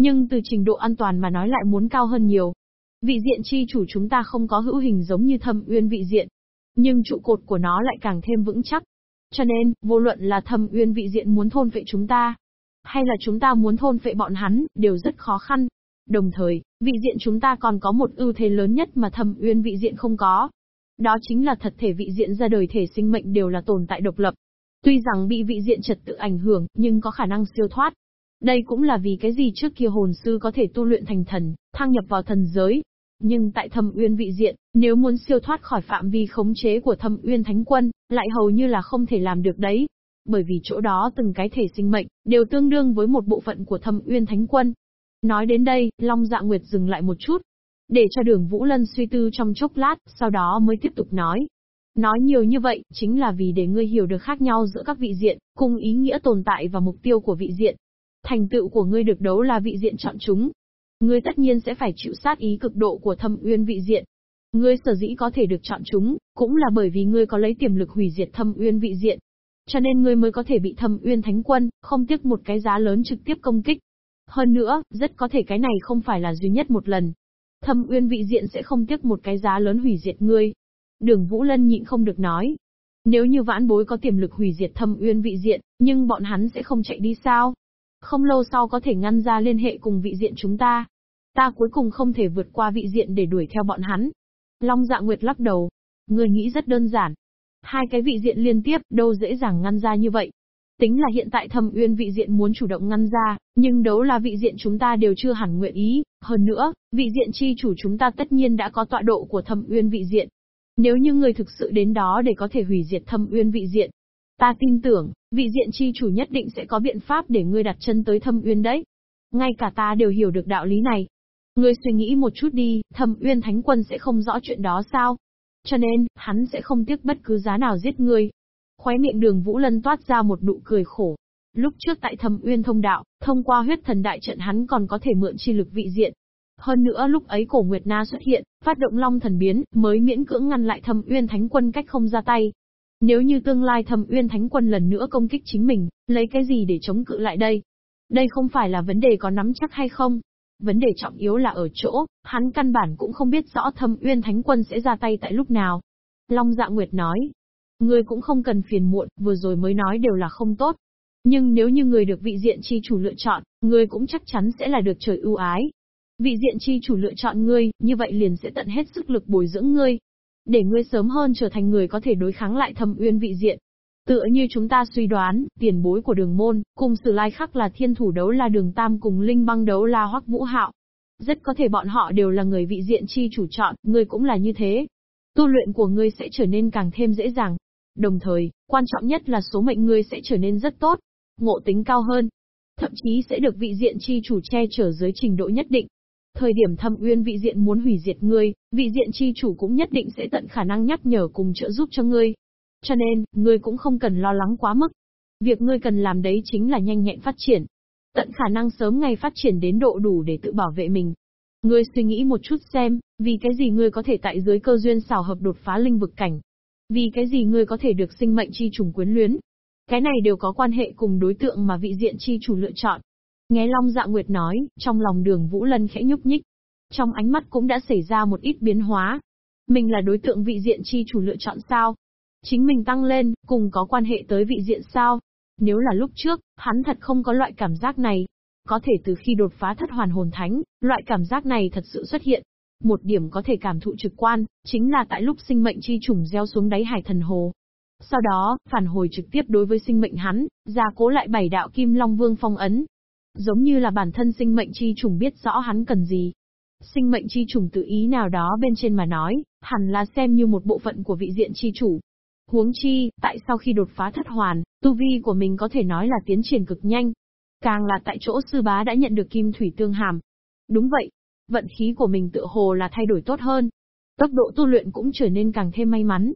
Nhưng từ trình độ an toàn mà nói lại muốn cao hơn nhiều. Vị diện chi chủ chúng ta không có hữu hình giống như thâm uyên vị diện. Nhưng trụ cột của nó lại càng thêm vững chắc. Cho nên, vô luận là thâm uyên vị diện muốn thôn phệ chúng ta, hay là chúng ta muốn thôn phệ bọn hắn, đều rất khó khăn. Đồng thời, vị diện chúng ta còn có một ưu thế lớn nhất mà thâm uyên vị diện không có. Đó chính là thật thể vị diện ra đời thể sinh mệnh đều là tồn tại độc lập. Tuy rằng bị vị diện trật tự ảnh hưởng, nhưng có khả năng siêu thoát. Đây cũng là vì cái gì trước kia hồn sư có thể tu luyện thành thần, thăng nhập vào thần giới, nhưng tại thâm uyên vị diện, nếu muốn siêu thoát khỏi phạm vi khống chế của thâm uyên thánh quân, lại hầu như là không thể làm được đấy. Bởi vì chỗ đó từng cái thể sinh mệnh, đều tương đương với một bộ phận của thâm uyên thánh quân. Nói đến đây, Long Dạ Nguyệt dừng lại một chút. Để cho đường Vũ Lân suy tư trong chốc lát, sau đó mới tiếp tục nói. Nói nhiều như vậy, chính là vì để ngươi hiểu được khác nhau giữa các vị diện, cùng ý nghĩa tồn tại và mục tiêu của vị diện. Thành tựu của ngươi được đấu là vị diện chọn chúng, Ngươi tất nhiên sẽ phải chịu sát ý cực độ của thâm uyên vị diện. Ngươi sở dĩ có thể được chọn chúng, cũng là bởi vì ngươi có lấy tiềm lực hủy diệt thâm uyên vị diện. Cho nên ngươi mới có thể bị thâm uyên thánh quân, không tiếc một cái giá lớn trực tiếp công kích. Hơn nữa, rất có thể cái này không phải là duy nhất một lần. Thâm uyên vị diện sẽ không tiếc một cái giá lớn hủy diệt ngươi. Đường Vũ Lân nhịn không được nói. Nếu như vãn bối có tiềm lực hủy diệt thâm uyên vị diện, nhưng bọn hắn sẽ không chạy đi sao? Không lâu sau có thể ngăn ra liên hệ cùng vị diện chúng ta. Ta cuối cùng không thể vượt qua vị diện để đuổi theo bọn hắn. Long dạ nguyệt lắc đầu. Người nghĩ rất đơn giản. Hai cái vị diện liên tiếp, đâu dễ dàng ngăn ra như vậy. Tính là hiện tại thâm uyên vị diện muốn chủ động ngăn ra, nhưng đấu là vị diện chúng ta đều chưa hẳn nguyện ý. Hơn nữa, vị diện chi chủ chúng ta tất nhiên đã có tọa độ của thâm uyên vị diện. Nếu như người thực sự đến đó để có thể hủy diệt thâm uyên vị diện, ta tin tưởng, vị diện chi chủ nhất định sẽ có biện pháp để ngươi đặt chân tới thâm uyên đấy. Ngay cả ta đều hiểu được đạo lý này, Ngươi suy nghĩ một chút đi, thâm uyên thánh quân sẽ không rõ chuyện đó sao? Cho nên, hắn sẽ không tiếc bất cứ giá nào giết ngươi. Khóe miệng đường Vũ Lân toát ra một nụ cười khổ. Lúc trước tại thâm uyên thông đạo, thông qua huyết thần đại trận hắn còn có thể mượn chi lực vị diện. Hơn nữa lúc ấy cổ Nguyệt Na xuất hiện, phát động long thần biến, mới miễn cưỡng ngăn lại thâm uyên thánh quân cách không ra tay. Nếu như tương lai thâm uyên thánh quân lần nữa công kích chính mình, lấy cái gì để chống cự lại đây? Đây không phải là vấn đề có nắm chắc hay không. Vấn đề trọng yếu là ở chỗ, hắn căn bản cũng không biết rõ thâm uyên thánh quân sẽ ra tay tại lúc nào. Long dạ Nguyệt nói, người cũng không cần phiền muộn, vừa rồi mới nói đều là không tốt. Nhưng nếu như người được vị diện chi chủ lựa chọn, người cũng chắc chắn sẽ là được trời ưu ái. Vị diện chi chủ lựa chọn ngươi, như vậy liền sẽ tận hết sức lực bồi dưỡng ngươi. Để ngươi sớm hơn trở thành người có thể đối kháng lại thâm uyên vị diện. Tựa như chúng ta suy đoán, tiền bối của đường môn, cùng sử lai khắc là thiên thủ đấu là đường tam cùng linh băng đấu là hoắc vũ hạo. Rất có thể bọn họ đều là người vị diện chi chủ chọn, ngươi cũng là như thế. Tu luyện của ngươi sẽ trở nên càng thêm dễ dàng, Đồng thời, quan trọng nhất là số mệnh ngươi sẽ trở nên rất tốt, ngộ tính cao hơn. Thậm chí sẽ được vị diện chi chủ che chở dưới trình độ nhất định. Thời điểm thâm uyên vị diện muốn hủy diệt ngươi, vị diện chi chủ cũng nhất định sẽ tận khả năng nhắc nhở cùng trợ giúp cho ngươi. Cho nên, ngươi cũng không cần lo lắng quá mức. Việc ngươi cần làm đấy chính là nhanh nhẹn phát triển. Tận khả năng sớm ngày phát triển đến độ đủ để tự bảo vệ mình. Ngươi suy nghĩ một chút xem, vì cái gì ngươi có thể tại dưới cơ duyên xào hợp đột phá linh vực cảnh, vì cái gì ngươi có thể được sinh mệnh chi trùng quyến luyến? Cái này đều có quan hệ cùng đối tượng mà vị diện chi chủ lựa chọn. Nghe Long Dạ Nguyệt nói, trong lòng đường Vũ Lân khẽ nhúc nhích. Trong ánh mắt cũng đã xảy ra một ít biến hóa. Mình là đối tượng vị diện chi chủ lựa chọn sao? Chính mình tăng lên, cùng có quan hệ tới vị diện sao? Nếu là lúc trước, hắn thật không có loại cảm giác này. Có thể từ khi đột phá thất hoàn hồn thánh, loại cảm giác này thật sự xuất hiện. Một điểm có thể cảm thụ trực quan, chính là tại lúc sinh mệnh chi trùng gieo xuống đáy hải thần hồ. Sau đó, phản hồi trực tiếp đối với sinh mệnh hắn, gia cố lại bảy đạo kim long vương phong ấn. Giống như là bản thân sinh mệnh chi trùng biết rõ hắn cần gì. Sinh mệnh chi trùng tự ý nào đó bên trên mà nói, hẳn là xem như một bộ phận của vị diện chi chủ. Huống chi, tại sau khi đột phá thất hoàn, tu vi của mình có thể nói là tiến triển cực nhanh. Càng là tại chỗ sư bá đã nhận được kim thủy tương hàm. Đúng vậy, vận khí của mình tựa hồ là thay đổi tốt hơn. Tốc độ tu luyện cũng trở nên càng thêm may mắn.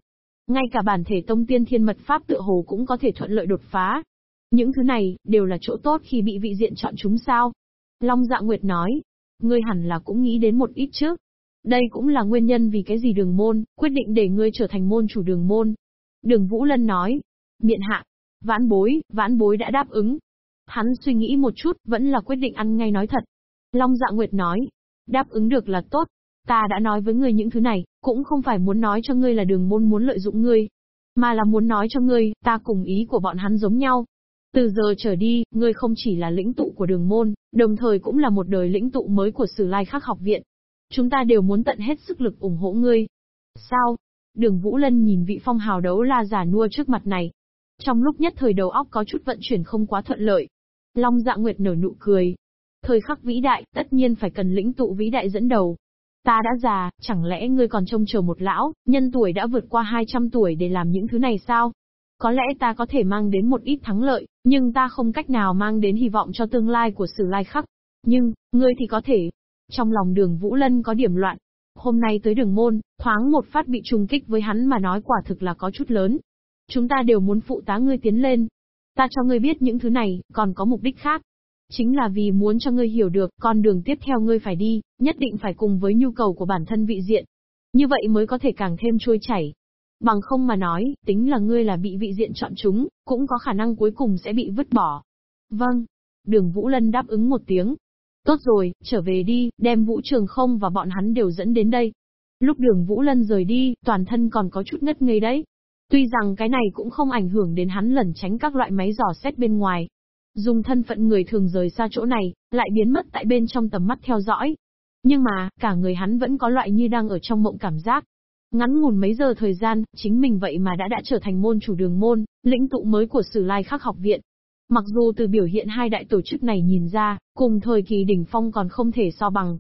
Ngay cả bản thể tông tiên thiên mật pháp tựa hồ cũng có thể thuận lợi đột phá. Những thứ này, đều là chỗ tốt khi bị vị diện chọn chúng sao. Long dạ Nguyệt nói, ngươi hẳn là cũng nghĩ đến một ít trước. Đây cũng là nguyên nhân vì cái gì đường môn, quyết định để ngươi trở thành môn chủ đường môn. Đường Vũ Lân nói, miện hạ, vãn bối, vãn bối đã đáp ứng. Hắn suy nghĩ một chút, vẫn là quyết định ăn ngay nói thật. Long dạ Nguyệt nói, Đáp ứng được là tốt. Ta đã nói với ngươi những thứ này, cũng không phải muốn nói cho ngươi là đường môn muốn lợi dụng ngươi, mà là muốn nói cho ngươi, ta cùng ý của bọn hắn giống nhau. Từ giờ trở đi, ngươi không chỉ là lĩnh tụ của đường môn, đồng thời cũng là một đời lĩnh tụ mới của Sử Lai Khắc học viện. Chúng ta đều muốn tận hết sức lực ủng hộ ngươi. Sao? Đường Vũ Lân nhìn vị phong hào đấu la giả nua trước mặt này. Trong lúc nhất thời đầu óc có chút vận chuyển không quá thuận lợi. Long dạ nguyệt nở nụ cười, Thời khắc vĩ đại, tất nhiên phải cần lĩnh tụ vĩ đại dẫn đầu. Ta đã già, chẳng lẽ ngươi còn trông chờ một lão, nhân tuổi đã vượt qua 200 tuổi để làm những thứ này sao? Có lẽ ta có thể mang đến một ít thắng lợi, nhưng ta không cách nào mang đến hy vọng cho tương lai của sử lai khắc. Nhưng, ngươi thì có thể. Trong lòng đường Vũ Lân có điểm loạn. Hôm nay tới đường môn, thoáng một phát bị trùng kích với hắn mà nói quả thực là có chút lớn. Chúng ta đều muốn phụ tá ngươi tiến lên. Ta cho ngươi biết những thứ này, còn có mục đích khác. Chính là vì muốn cho ngươi hiểu được, con đường tiếp theo ngươi phải đi, nhất định phải cùng với nhu cầu của bản thân vị diện. Như vậy mới có thể càng thêm trôi chảy. Bằng không mà nói, tính là ngươi là bị vị diện chọn chúng, cũng có khả năng cuối cùng sẽ bị vứt bỏ. Vâng. Đường Vũ Lân đáp ứng một tiếng. Tốt rồi, trở về đi, đem Vũ Trường không và bọn hắn đều dẫn đến đây. Lúc đường Vũ Lân rời đi, toàn thân còn có chút ngất ngây đấy. Tuy rằng cái này cũng không ảnh hưởng đến hắn lẩn tránh các loại máy dò xét bên ngoài, Dùng thân phận người thường rời xa chỗ này, lại biến mất tại bên trong tầm mắt theo dõi. Nhưng mà, cả người hắn vẫn có loại như đang ở trong mộng cảm giác. Ngắn ngủn mấy giờ thời gian, chính mình vậy mà đã đã trở thành môn chủ đường môn, lĩnh tụ mới của Sử Lai Khắc học viện. Mặc dù từ biểu hiện hai đại tổ chức này nhìn ra, cùng thời kỳ đỉnh phong còn không thể so bằng.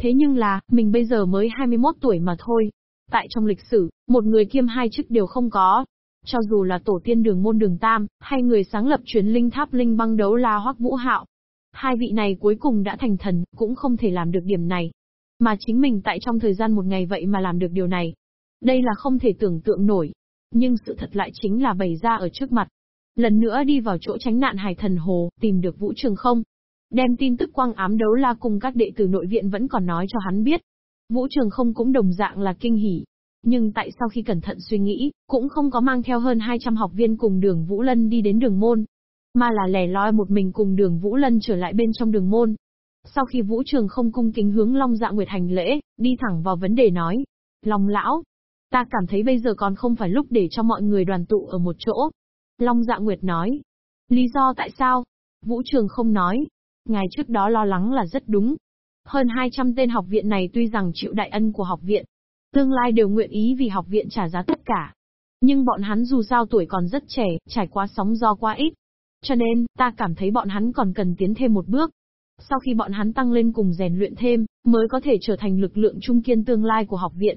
Thế nhưng là, mình bây giờ mới 21 tuổi mà thôi. Tại trong lịch sử, một người kiêm hai chức đều không có, cho dù là tổ tiên đường môn đường tam, hay người sáng lập chuyến linh tháp linh băng đấu la hoắc vũ hạo. Hai vị này cuối cùng đã thành thần, cũng không thể làm được điểm này. Mà chính mình tại trong thời gian một ngày vậy mà làm được điều này. Đây là không thể tưởng tượng nổi. Nhưng sự thật lại chính là bày ra ở trước mặt. Lần nữa đi vào chỗ tránh nạn hải thần hồ, tìm được vũ trường không. đem tin tức quang ám đấu la cùng các đệ tử nội viện vẫn còn nói cho hắn biết. Vũ Trường không cũng đồng dạng là kinh hỉ. Nhưng tại sau khi cẩn thận suy nghĩ, cũng không có mang theo hơn 200 học viên cùng đường Vũ Lân đi đến đường môn, mà là lẻ loi một mình cùng đường Vũ Lân trở lại bên trong đường môn. Sau khi Vũ Trường không cung kính hướng Long Dạ Nguyệt hành lễ, đi thẳng vào vấn đề nói. Long lão, ta cảm thấy bây giờ còn không phải lúc để cho mọi người đoàn tụ ở một chỗ. Long Dạ Nguyệt nói. Lý do tại sao? Vũ Trường không nói. Ngài trước đó lo lắng là rất đúng. Hơn 200 tên học viện này tuy rằng chịu đại ân của học viện, tương lai đều nguyện ý vì học viện trả giá tất cả. Nhưng bọn hắn dù sao tuổi còn rất trẻ, trải qua sóng do quá ít. Cho nên, ta cảm thấy bọn hắn còn cần tiến thêm một bước. Sau khi bọn hắn tăng lên cùng rèn luyện thêm, mới có thể trở thành lực lượng trung kiên tương lai của học viện.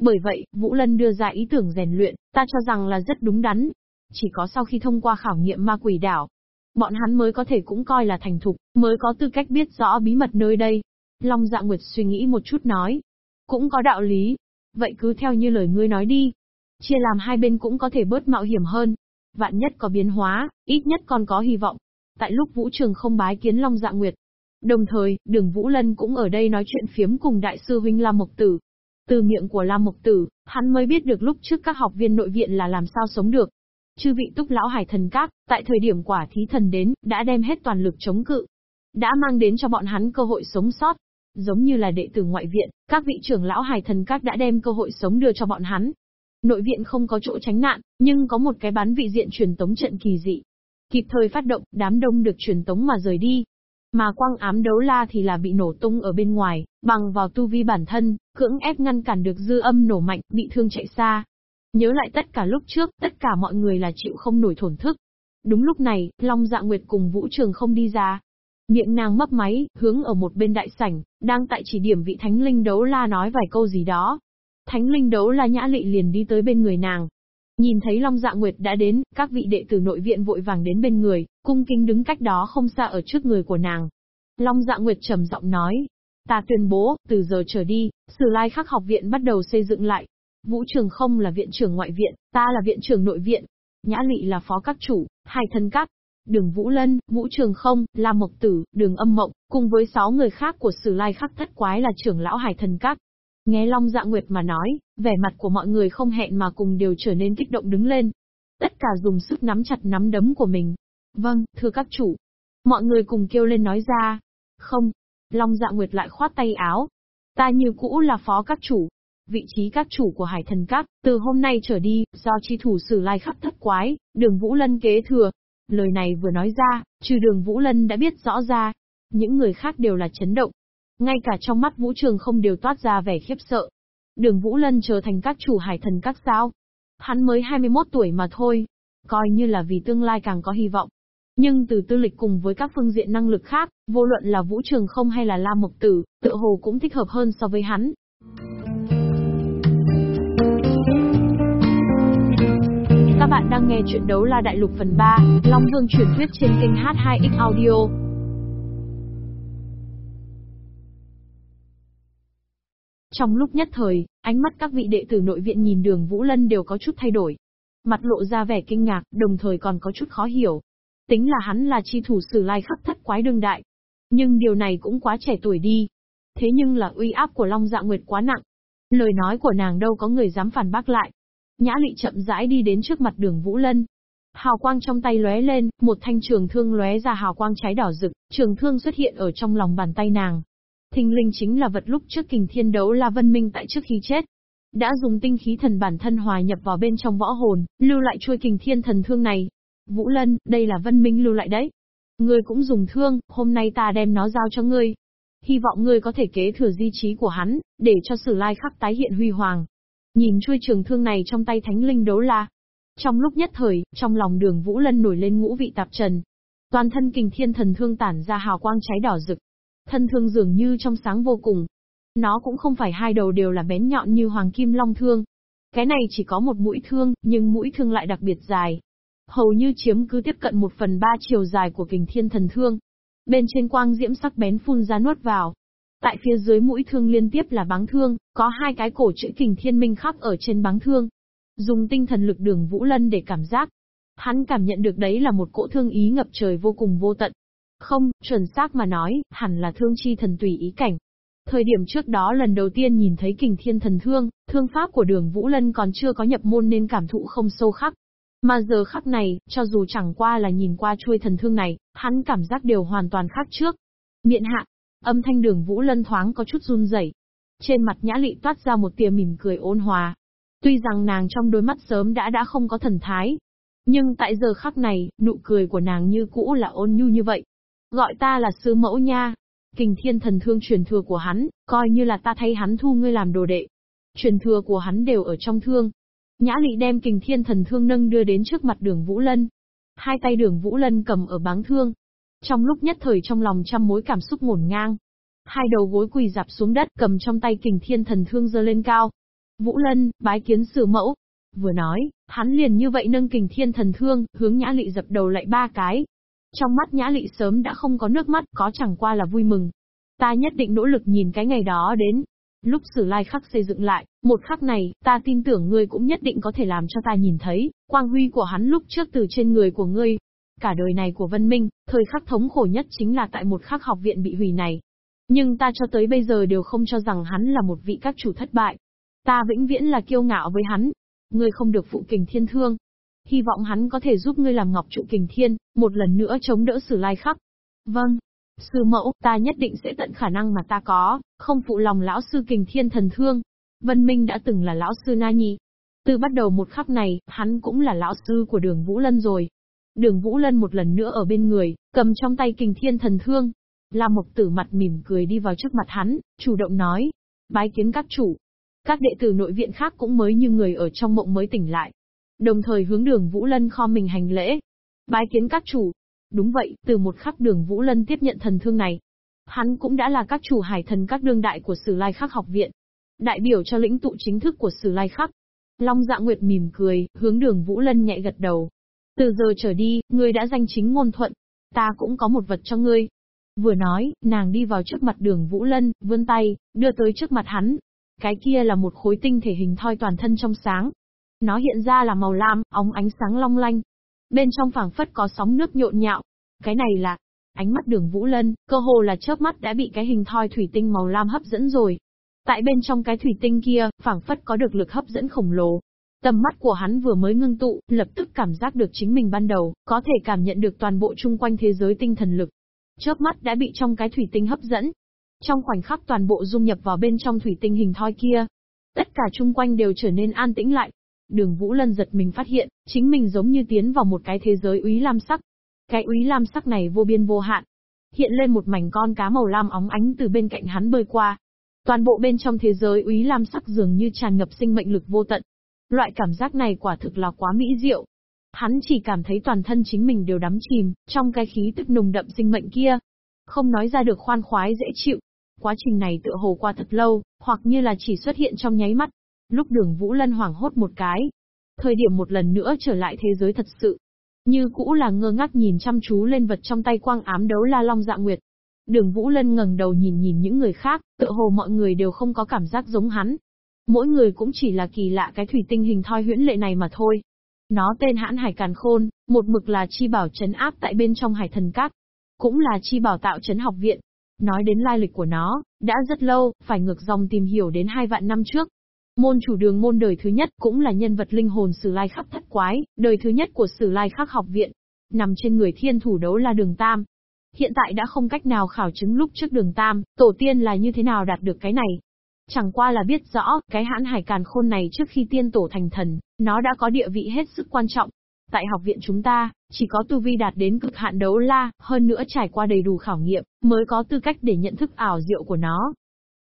Bởi vậy, Vũ Lân đưa ra ý tưởng rèn luyện, ta cho rằng là rất đúng đắn. Chỉ có sau khi thông qua khảo nghiệm ma quỷ đảo, bọn hắn mới có thể cũng coi là thành thục, mới có tư cách biết rõ bí mật nơi đây. Long Dạ Nguyệt suy nghĩ một chút nói. Cũng có đạo lý. Vậy cứ theo như lời ngươi nói đi. Chia làm hai bên cũng có thể bớt mạo hiểm hơn. Vạn nhất có biến hóa, ít nhất còn có hy vọng. Tại lúc Vũ Trường không bái kiến Long Dạ Nguyệt. Đồng thời, đường Vũ Lân cũng ở đây nói chuyện phiếm cùng Đại sư Huynh Lam Mộc Tử. Từ miệng của Lam Mộc Tử, hắn mới biết được lúc trước các học viên nội viện là làm sao sống được. Chư vị túc lão hải thần các, tại thời điểm quả thí thần đến, đã đem hết toàn lực chống cự. Đã mang đến cho bọn hắn cơ hội sống sót. Giống như là đệ tử ngoại viện, các vị trưởng lão hải thần các đã đem cơ hội sống đưa cho bọn hắn. Nội viện không có chỗ tránh nạn, nhưng có một cái bán vị diện truyền tống trận kỳ dị. Kịp thời phát động, đám đông được truyền tống mà rời đi. Mà quang ám đấu la thì là bị nổ tung ở bên ngoài, bằng vào tu vi bản thân, cưỡng ép ngăn cản được dư âm nổ mạnh, bị thương chạy xa. Nhớ lại tất cả lúc trước, tất cả mọi người là chịu không nổi thổn thức. Đúng lúc này, Long Dạ Nguyệt cùng Vũ Trường không đi ra. Miệng nàng mấp máy, hướng ở một bên đại sảnh, đang tại chỉ điểm vị thánh linh đấu la nói vài câu gì đó. Thánh linh đấu la nhã lị liền đi tới bên người nàng. Nhìn thấy Long Dạ Nguyệt đã đến, các vị đệ tử nội viện vội vàng đến bên người, cung kính đứng cách đó không xa ở trước người của nàng. Long Dạ Nguyệt trầm giọng nói, ta tuyên bố, từ giờ trở đi, Sử Lai Khắc học viện bắt đầu xây dựng lại, Vũ Trường không là viện trưởng ngoại viện, ta là viện trưởng nội viện. Nhã Lị là phó các chủ, hai thân các. Đường Vũ Lân, Vũ Trường không, La Mộc Tử, Đường Âm Mộng, cùng với sáu người khác của Sử Lai Khắc Thất Quái là trưởng lão Hải Thần Các. Nghe Long Dạ Nguyệt mà nói, vẻ mặt của mọi người không hẹn mà cùng đều trở nên kích động đứng lên. Tất cả dùng sức nắm chặt nắm đấm của mình. Vâng, thưa các chủ. Mọi người cùng kêu lên nói ra. Không. Long Dạ Nguyệt lại khoát tay áo. Ta như cũ là phó các chủ, vị trí các chủ của hải thần các, từ hôm nay trở đi, do chi thủ sử lai khắp thất quái, đường Vũ Lân kế thừa. Lời này vừa nói ra, trừ đường Vũ Lân đã biết rõ ra. Những người khác đều là chấn động. Ngay cả trong mắt Vũ Trường không đều toát ra vẻ khiếp sợ. Đường Vũ Lân trở thành các chủ hải thần các sao. Hắn mới 21 tuổi mà thôi. Coi như là vì tương lai càng có hy vọng. Nhưng từ tư lịch cùng với các phương diện năng lực khác, vô luận là Vũ Trường không hay là La Mộc Tử, tựa hồ cũng thích hợp hơn so với hắn. Các bạn đang nghe chuyện đấu la đại lục phần 3, Long Vương truyền thuyết trên kênh H2X Audio. Trong lúc nhất thời, ánh mắt các vị đệ tử nội viện nhìn đường Vũ Lân đều có chút thay đổi. Mặt lộ ra vẻ kinh ngạc, đồng thời còn có chút khó hiểu. Tính là hắn là chi thủ sử lai khắc thất quái đương đại. Nhưng điều này cũng quá trẻ tuổi đi. Thế nhưng là uy áp của Long Dạ Nguyệt quá nặng. Lời nói của nàng đâu có người dám phản bác lại. Nhã lị chậm rãi đi đến trước mặt đường Vũ Lân. Hào quang trong tay lóe lên, một thanh trường thương lóe ra hào quang cháy đỏ rực, trường thương xuất hiện ở trong lòng bàn tay nàng. Thinh linh chính là vật lúc trước kình thiên đấu La Vân Minh tại trước khi chết. Đã dùng tinh khí thần bản thân hòa nhập vào bên trong võ hồn, lưu lại chuôi kình thiên thần thương này. Vũ Lân, đây là Vân Minh lưu lại đấy. Ngươi cũng dùng thương, hôm nay ta đem nó giao cho ngươi. Hy vọng ngươi có thể kế thừa di trí của hắn, để cho sử lai khắc tái hiện huy hoàng. Nhìn chuôi trường thương này trong tay thánh linh đấu la. Trong lúc nhất thời, trong lòng đường Vũ Lân nổi lên ngũ vị tạp trần. Toàn thân kình thiên thần thương tản ra hào quang cháy đỏ rực. Thân thương dường như trong sáng vô cùng. Nó cũng không phải hai đầu đều là bén nhọn như hoàng kim long thương. Cái này chỉ có một mũi thương, nhưng mũi thương lại đặc biệt dài. Hầu như chiếm cứ tiếp cận một phần ba chiều dài của kình thiên thần thương. Bên trên quang diễm sắc bén phun ra nuốt vào, Tại phía dưới mũi thương liên tiếp là báng thương, có hai cái cổ chữ kình thiên minh khắc ở trên báng thương. Dùng tinh thần lực đường Vũ Lân để cảm giác. Hắn cảm nhận được đấy là một cỗ thương ý ngập trời vô cùng vô tận. Không, chuẩn xác mà nói, hẳn là thương chi thần tùy ý cảnh. Thời điểm trước đó lần đầu tiên nhìn thấy kình thiên thần thương, thương pháp của đường Vũ Lân còn chưa có nhập môn nên cảm thụ không sâu khắc. Mà giờ khắc này, cho dù chẳng qua là nhìn qua chuôi thần thương này, hắn cảm giác đều hoàn toàn khác trước. Miện hạ, âm thanh đường Vũ Lân thoáng có chút run rẩy. Trên mặt nhã lị toát ra một tia mỉm cười ôn hòa. Tuy rằng nàng trong đôi mắt sớm đã đã không có thần thái. Nhưng tại giờ khắc này, nụ cười của nàng như cũ là ôn nhu như vậy. Gọi ta là sư mẫu nha. Kình thiên thần thương truyền thừa của hắn, coi như là ta thay hắn thu ngươi làm đồ đệ. Truyền thừa của hắn đều ở trong thương. Nhã lị đem kình thiên thần thương nâng đưa đến trước mặt đường Vũ Lân. Hai tay đường Vũ Lân cầm ở báng thương. Trong lúc nhất thời trong lòng trăm mối cảm xúc ngổn ngang. Hai đầu gối quỳ dạp xuống đất cầm trong tay kình thiên thần thương giơ lên cao. Vũ Lân, bái kiến sử mẫu. Vừa nói, hắn liền như vậy nâng kình thiên thần thương, hướng nhã lị dập đầu lại ba cái, trong mắt nhã lị sớm đã không có nước mắt, có chẳng qua là vui mừng. Ta nhất định nỗ lực nhìn cái ngày đó đến. Lúc sử lai khắc xây dựng lại, một khắc này, ta tin tưởng ngươi cũng nhất định có thể làm cho ta nhìn thấy, quang huy của hắn lúc trước từ trên người của ngươi. Cả đời này của Vân Minh, thời khắc thống khổ nhất chính là tại một khắc học viện bị hủy này. Nhưng ta cho tới bây giờ đều không cho rằng hắn là một vị các chủ thất bại. Ta vĩnh viễn là kiêu ngạo với hắn. Ngươi không được phụ kình thiên thương, hy vọng hắn có thể giúp ngươi làm ngọc trụ kình thiên, một lần nữa chống đỡ sử lai khắc. Vâng. Sư mẫu, ta nhất định sẽ tận khả năng mà ta có, không phụ lòng lão sư kình thiên thần thương. Vân Minh đã từng là lão sư Na Nhi. Từ bắt đầu một khắc này, hắn cũng là lão sư của đường Vũ Lân rồi. Đường Vũ Lân một lần nữa ở bên người, cầm trong tay kình thiên thần thương. La Mộc Tử mặt mỉm cười đi vào trước mặt hắn, chủ động nói. Bái kiến các chủ. Các đệ tử nội viện khác cũng mới như người ở trong mộng mới tỉnh lại. Đồng thời hướng đường Vũ Lân kho mình hành lễ. Bái kiến các chủ. Đúng vậy, từ một khắc đường Vũ Lân tiếp nhận thần thương này. Hắn cũng đã là các chủ hải thần các đương đại của Sử Lai Khắc học viện. Đại biểu cho lĩnh tụ chính thức của Sử Lai Khắc. Long dạ nguyệt mỉm cười, hướng đường Vũ Lân nhẹ gật đầu. Từ giờ trở đi, ngươi đã danh chính ngôn thuận. Ta cũng có một vật cho ngươi. Vừa nói, nàng đi vào trước mặt đường Vũ Lân, vươn tay, đưa tới trước mặt hắn. Cái kia là một khối tinh thể hình thoi toàn thân trong sáng, nó hiện ra là màu lam, óng ánh sáng long lanh. Bên trong phảng phất có sóng nước nhộn nhạo. Cái này là, ánh mắt đường Vũ Lân, cơ hồ là chớp mắt đã bị cái hình thoi thủy tinh màu lam hấp dẫn rồi. Tại bên trong cái thủy tinh kia, phảng phất có được lực hấp dẫn khổng lồ. Tầm mắt của hắn vừa mới ngưng tụ, lập tức cảm giác được chính mình ban đầu, có thể cảm nhận được toàn bộ chung quanh thế giới tinh thần lực. Chớp mắt đã bị trong cái thủy tinh hấp dẫn. Trong khoảnh khắc toàn bộ dung nhập vào bên trong thủy tinh hình thoi kia. Tất cả chung quanh đều trở nên an tĩnh lại, Đường Vũ Lân giật mình phát hiện, chính mình giống như tiến vào một cái thế giới úy lam sắc. Cái úy lam sắc này vô biên vô hạn. Hiện lên một mảnh con cá màu lam óng ánh từ bên cạnh hắn bơi qua. Toàn bộ bên trong thế giới úy lam sắc dường như tràn ngập sinh mệnh lực vô tận. Loại cảm giác này quả thực là quá mỹ diệu. Hắn chỉ cảm thấy toàn thân chính mình đều đắm chìm, trong cái khí tức nồng đậm sinh mệnh kia. Không nói ra được khoan khoái dễ chịu. Quá trình này tựa hồ qua thật lâu, hoặc như là chỉ xuất hiện trong nháy mắt. Lúc đường Vũ Lân hoảng hốt một cái. Thời điểm một lần nữa trở lại thế giới thật sự. Như cũ là ngơ ngác nhìn chăm chú lên vật trong tay quang ám đấu la long dạ nguyệt. Đường Vũ Lân ngẩng đầu nhìn nhìn những người khác, tựa hồ mọi người đều không có cảm giác giống hắn. Mỗi người cũng chỉ là kỳ lạ cái thủy tinh hình thoi huyễn lệ này mà thôi. Nó tên hãn hải càn khôn, một mực là chi bảo chấn áp tại bên trong hải thần Các, Cũng là chi bảo tạo chấn học viện. Nói đến lai lịch của nó, đã rất lâu, phải ngược dòng tìm hiểu đến hai vạn năm trước. Môn chủ đường môn đời thứ nhất cũng là nhân vật linh hồn sử lai khắc thất quái, đời thứ nhất của sử lai khắc học viện. Nằm trên người thiên thủ đấu là đường tam. Hiện tại đã không cách nào khảo chứng lúc trước đường tam, tổ tiên là như thế nào đạt được cái này. Chẳng qua là biết rõ, cái hãn hải càn khôn này trước khi tiên tổ thành thần, nó đã có địa vị hết sức quan trọng. Tại học viện chúng ta, chỉ có tu vi đạt đến cực hạn đấu la, hơn nữa trải qua đầy đủ khảo nghiệm, mới có tư cách để nhận thức ảo diệu của nó.